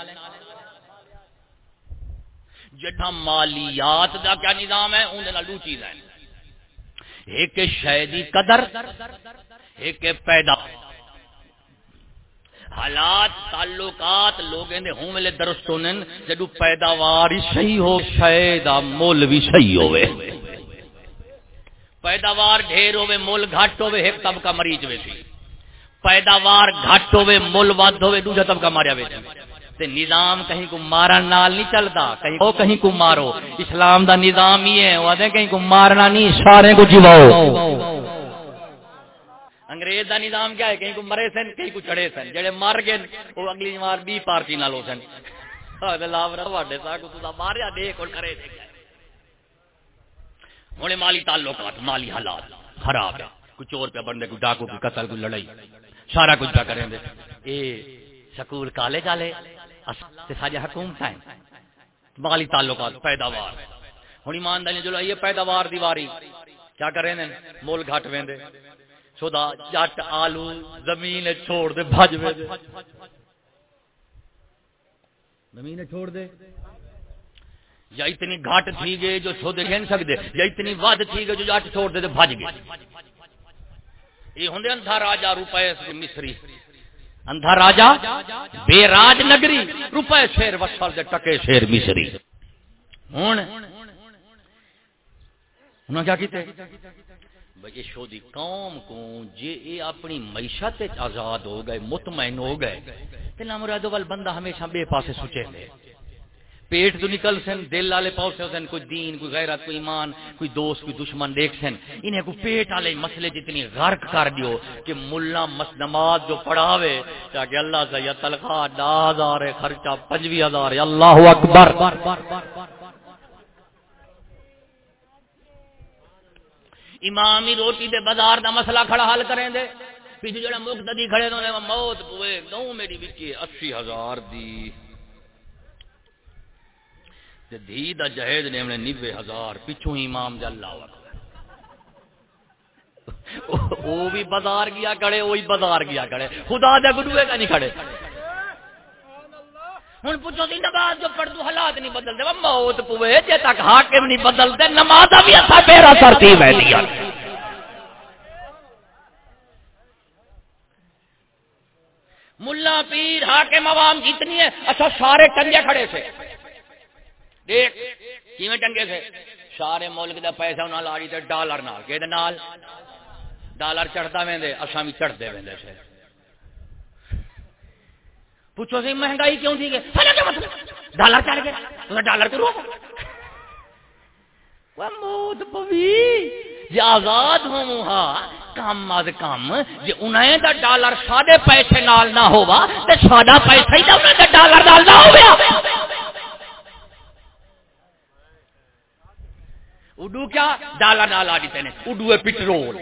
جٹھا مالیات دا کیا نظام ہے اندر دو چیز ہے ایک شہدی قدر، ایک پیدا۔ حالات، تعلقات لوگ ہوں ملے درست ہونے جدو پیداوار صحیح ہو شاید مول بھی صحیح ہوئے۔ پیداوار ڈھیر ہوئے مول گھٹ ہوئے، ایک طبقہ مریض ہوئے سی پیداوار گھٹ ہوئے مول ود ہوئے، دوسرا طبقہ ماریا ہوئے تے نظام کہیں کو مارن نال نہیں چلتا کہیں کو کہیں کو مارو۔ اسلام دا نظام ہی ہے وہ کہیں کو مارنا نہیں، سارے کو جیواؤ۔ انگریز دا نظام کیا ہے؟ کہیں کو مرے سن، کہیں کو چڑھے سن۔ جڑے مر گئے وہ اگلی بار بی پارٹی نال ہو سن اللہ ورا واڈے سا کو تو ماریا، دیکھ اور کرے دیکھ ہوں مالی تعلقات، مالی حالات خراب ہے کوئی چور پہ بننے کوئی ڈاکو، کوئی قتل، کوئی لڑائی، سارا کچھ پہ کریں اے سکول، کالج والے ساری حکومت ہیں۔ مالی تعلقات، پیداوار۔ ہوں ایمانداری جو یہ پیداوار دیواری، کیا کریں مول گھٹ وے سودا، جٹ، آلو، زمین چھوڑ دے بج وے زمین چھوڑ دے۔ یا اتنی گھٹ تھی گئے جو چھوڑ دے سکتے یا اتنی ود تھی گئے جو جٹ چھوڑ دے بج گئے۔ یہ ہوں اندھا راجا روپے مصری۔ اندھا راجا بے راج نگری روپے شیر وسل دے ٹکے شیر مصری۔ ہوں انہوں کیا کیتے؟ بھئی شودی قوم کو جے اے اپنی معیشت آزاد ہو گئے، مطمئن ہو گئے تے مرادو وال بندہ ہمیشہ بے پاسے سوچے لے پیٹ تو نکل سن، دل والے پاؤ سے سن کوئی دین، کوئی غیرت، کوئی ایمان، کوئی دوست، کوئی دشمن، دیکھ سن۔ انہیں کوئی پیٹ والے مسئلے جتنی غرق کر دیو کہ ملا مس نماز جو پڑھاوے کہ اللہ سے یا تنخواہ ڈا ہزار خرچہ پنجوی ہزار اللہ اکبر۔ امامی روٹی دے بازار دا مسئلہ کھڑا حل کریں دے۔ پیچھے جڑا مقتدی کھڑے نے موت پوے، گاؤں میری وچی 80000 دی۔ دھی دا جہیز نے ہمیں نوے ہزار پچھو امام دے اللہ وہ بھی بازار گیا کڑے وہی بازار گیا کڑے خدا دے گڈوے کا نہیں کھڑے۔ ہوں پوچھو سی نماز جو پڑھ دو حالات نہیں بدلتے۔ وہ موت پوے، جے تک حاکم نہیں بدلتے نماز بھی اچھا میرا ترتیب ہے دیا۔ ملا پیر، حاکم عوام جتنی ہے اچھا سارے ٹنگے کھڑے سے دیکھ، کیویں ٹنگے سے؟ سارے ملک دا پیسہ انہاں لا تے ڈالر نال کہ نال؟ ڈالر چڑھتا ویندے اساں بھی چڑھدے ویندے سے پوچھو سی، مہنگائی کیوں تھی گئے مطلب ڈالر چڑھ گئے تو ڈالر کو روکو۔ موت پوی جی آزاد ہوں ہاں کم از کم جی انہیں دا ڈالر ساڈے پیسے نال نہ ہوا تے ساڈا پیسہ ہی دا انہیں دا ڈالر نال نہ ہوا اڈو کیا؟ ڈالر نال آ دیتے ہیں اڈو ہے پٹرول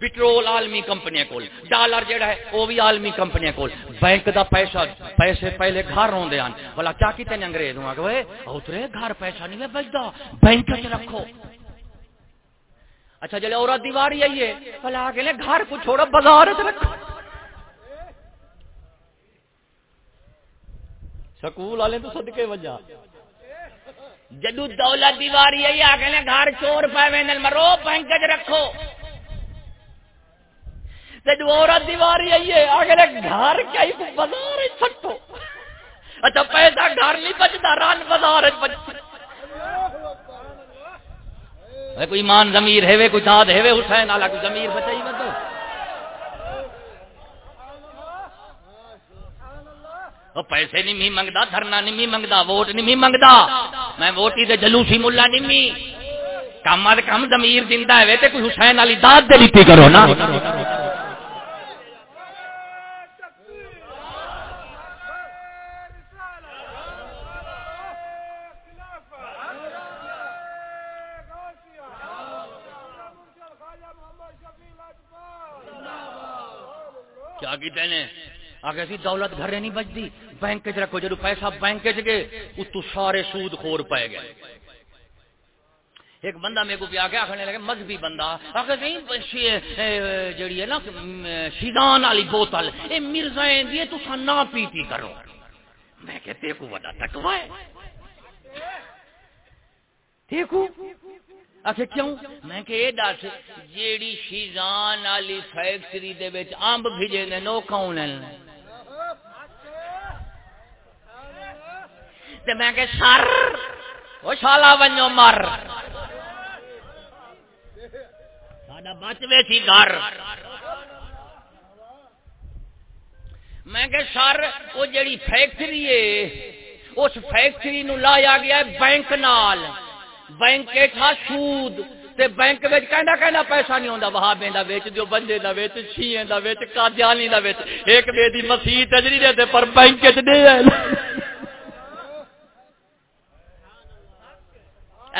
پٹرول عالمی کمپنی کول۔ ڈالر جڑا ہے وہ بھی عالمی کمپنی کول۔ بینک دا پیسہ، پیسے پہلے گھر ہوندے ہیں بھلا کیا کیتے ہیں انگریز ہوں؟ کہ اترے گھر پیسہ نہیں بچدا۔ بینک وچ رکھو۔ اچھا جلے اور دیواری آئیے بھلا اگلے گھر کو چھوڑو، بازار وچ رکھو۔ سکول والے تو صدقے وجہ۔ جدو دولت دیواری ہے آگے گھر چور پائے ویندن مرو بینک چ رکھو۔ جدو عورت دیواری ہے آگے گھر کئی بازار چھٹو۔ اچھا پیسہ گھر نہیں بچتا، رن بازار کوئی مان ضمیر ہے، کوئی داد ہے حسین والا کوئی ضمیر بچائی مت وہ پیسے نہیں می منگتا دھرنا نہیں می منگتا ووٹ نہیں می منگتا میں ووٹی دے جلوسی ملا نہیں می کم از کم زمیر دتا ہے تو کوئی حسین والی داد دے دیتی کرو نا۔ کیا کہتے ہیں آگے سی دولت گھر نہیں بچتی بینک چ رکھو، جدو پیسہ بینک چ گئے، اتو سارے سود خور پائے گئے۔ ایک بندہ میرے کو بھی آگے آخنے لگے، مذہبی بندہ۔ آخر جڑی ہے نا شیدان والی بوتل، اے مرزا دی تو نہ پیتی کرو۔ میں کہتے کو بڑا تکوا ہے۔ دیکھو آخر کیوں؟ میں کہ یہ دس، جیڑی شیزان والی فیکٹری دے وچ امب بھیجے نے نو کون تے میں کہ سر وہ شالا ونجو مر۔ ساڈا بچ ویسی گھر۔ میں کہ سر وہ جڑی فیکٹری ہے اس فیکٹری نو لایا گیا ہے بینک نال۔ بینک تھا سود، تے بینک وچ کہندا کہندا پیسہ نہیں ہوندا۔ وہابیں دا وچ، جو بندے دا وچ شیعہ دا وچ قادیانی دا وچ۔ ایک بے دی مسیح تجری دے پر بینک وچ دے۔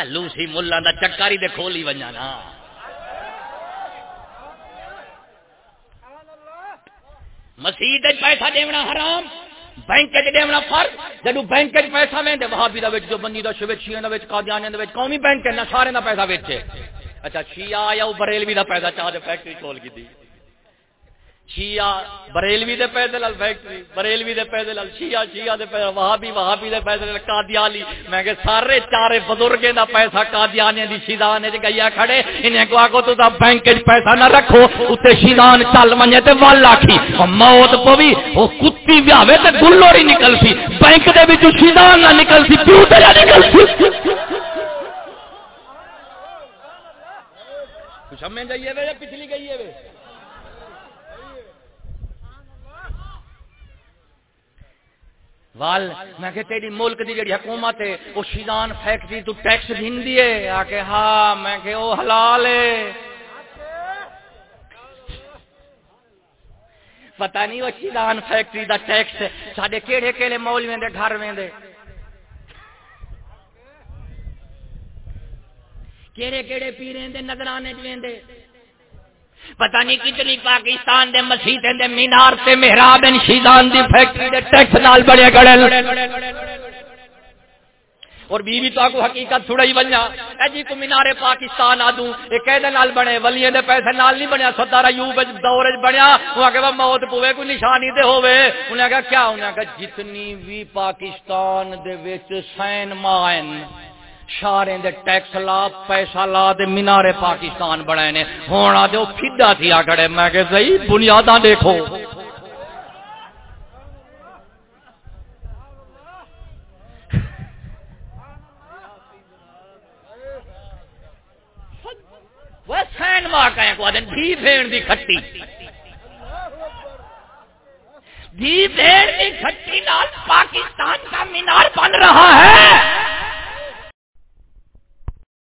لوسی ملا دا چکاری دے کھولی ونجا نا۔ مسیح پیسہ دیونا حرام، بینک دیونا فرق جدو بینک پیسہ وے وہابی دا وچ جو بندی دا شوچ شیعہ دا وچ قادیانی دا وچ، قومی بینک ہے نہ سارے دا پیسہ وچ اچھا شیعہ آیا او بریلوی دا پیسہ، چاہ دے فیکٹری کھول کی دی شیعہ، بریلوی دے پیسے لال فیکٹری، بریلوی دے پیسے لال شیعہ شیعہ دے پیسے وہابی وہابی دے پیسے لال قادیانی۔ میں کہ سارے چارے بزرگیں دا پیسہ قادیانی دی شیدان دے گیا کھڑے، انہیں کو آگو تو دا بینک وچ پیسہ نہ رکھو، اتے شیدان چل منجے تے ول آکھی۔ او موت پوی، او کتی بیاوے تے گلوڑی نکل سی۔ بینک دے وچ شیدان نہ نکل سی پیو تے نکل سی؟ کچھ ہمیں جائیے وے پچھلی گئی ہے وے؟ وال، میں کہ تیری ملک دی جڑی حکومت ہے، وہ شیدان فیکٹری تو ٹیکس دھندی ہے۔ آ کے ہاں میں کہ او حلال ہے۔ پتہ نہیں وہ شیدان فیکٹری دا ٹیکس ساڈے کیڑے کیڑے مولویاں دے گھر ویندے۔ کیڑے کیڑے پیریں دے نظرانے ویندے۔ پتہ نہیں کتنی پاکستان دے مسجد دے مینار تے محراب ان شیدان دی فیکٹری دے ٹیکس نال بڑے گڑے اور بیوی تو کو حقیقت تھوڑا ہی بنیا اے جی کو مینار پاکستان آدوں اے قید نال بنے؟ ولیاں دے پیسے نال نہیں بنیا ستارا ایوب وچ دور وچ بنیا۔ وہ کہ موت پوے، کوئی نشانی تے ہوے انہاں کہا کیا؟ انہاں کہا جتنی بھی پاکستان دے وچ سین مائن شارے دے ٹیکس لا، پیسہ لا دے، مینارے پاکستان بڑھائے نے۔ ہونا دے وہ پھڈا تھی آگڑے میں کہ صحیح بنیاداں دیکھو۔ وہ سین مار کہیں کو آدھن بھی بھیڑ دی کھٹی۔ بھی بھیڑ دی کھٹی نال پاکستان کا مینار بن رہا ہے۔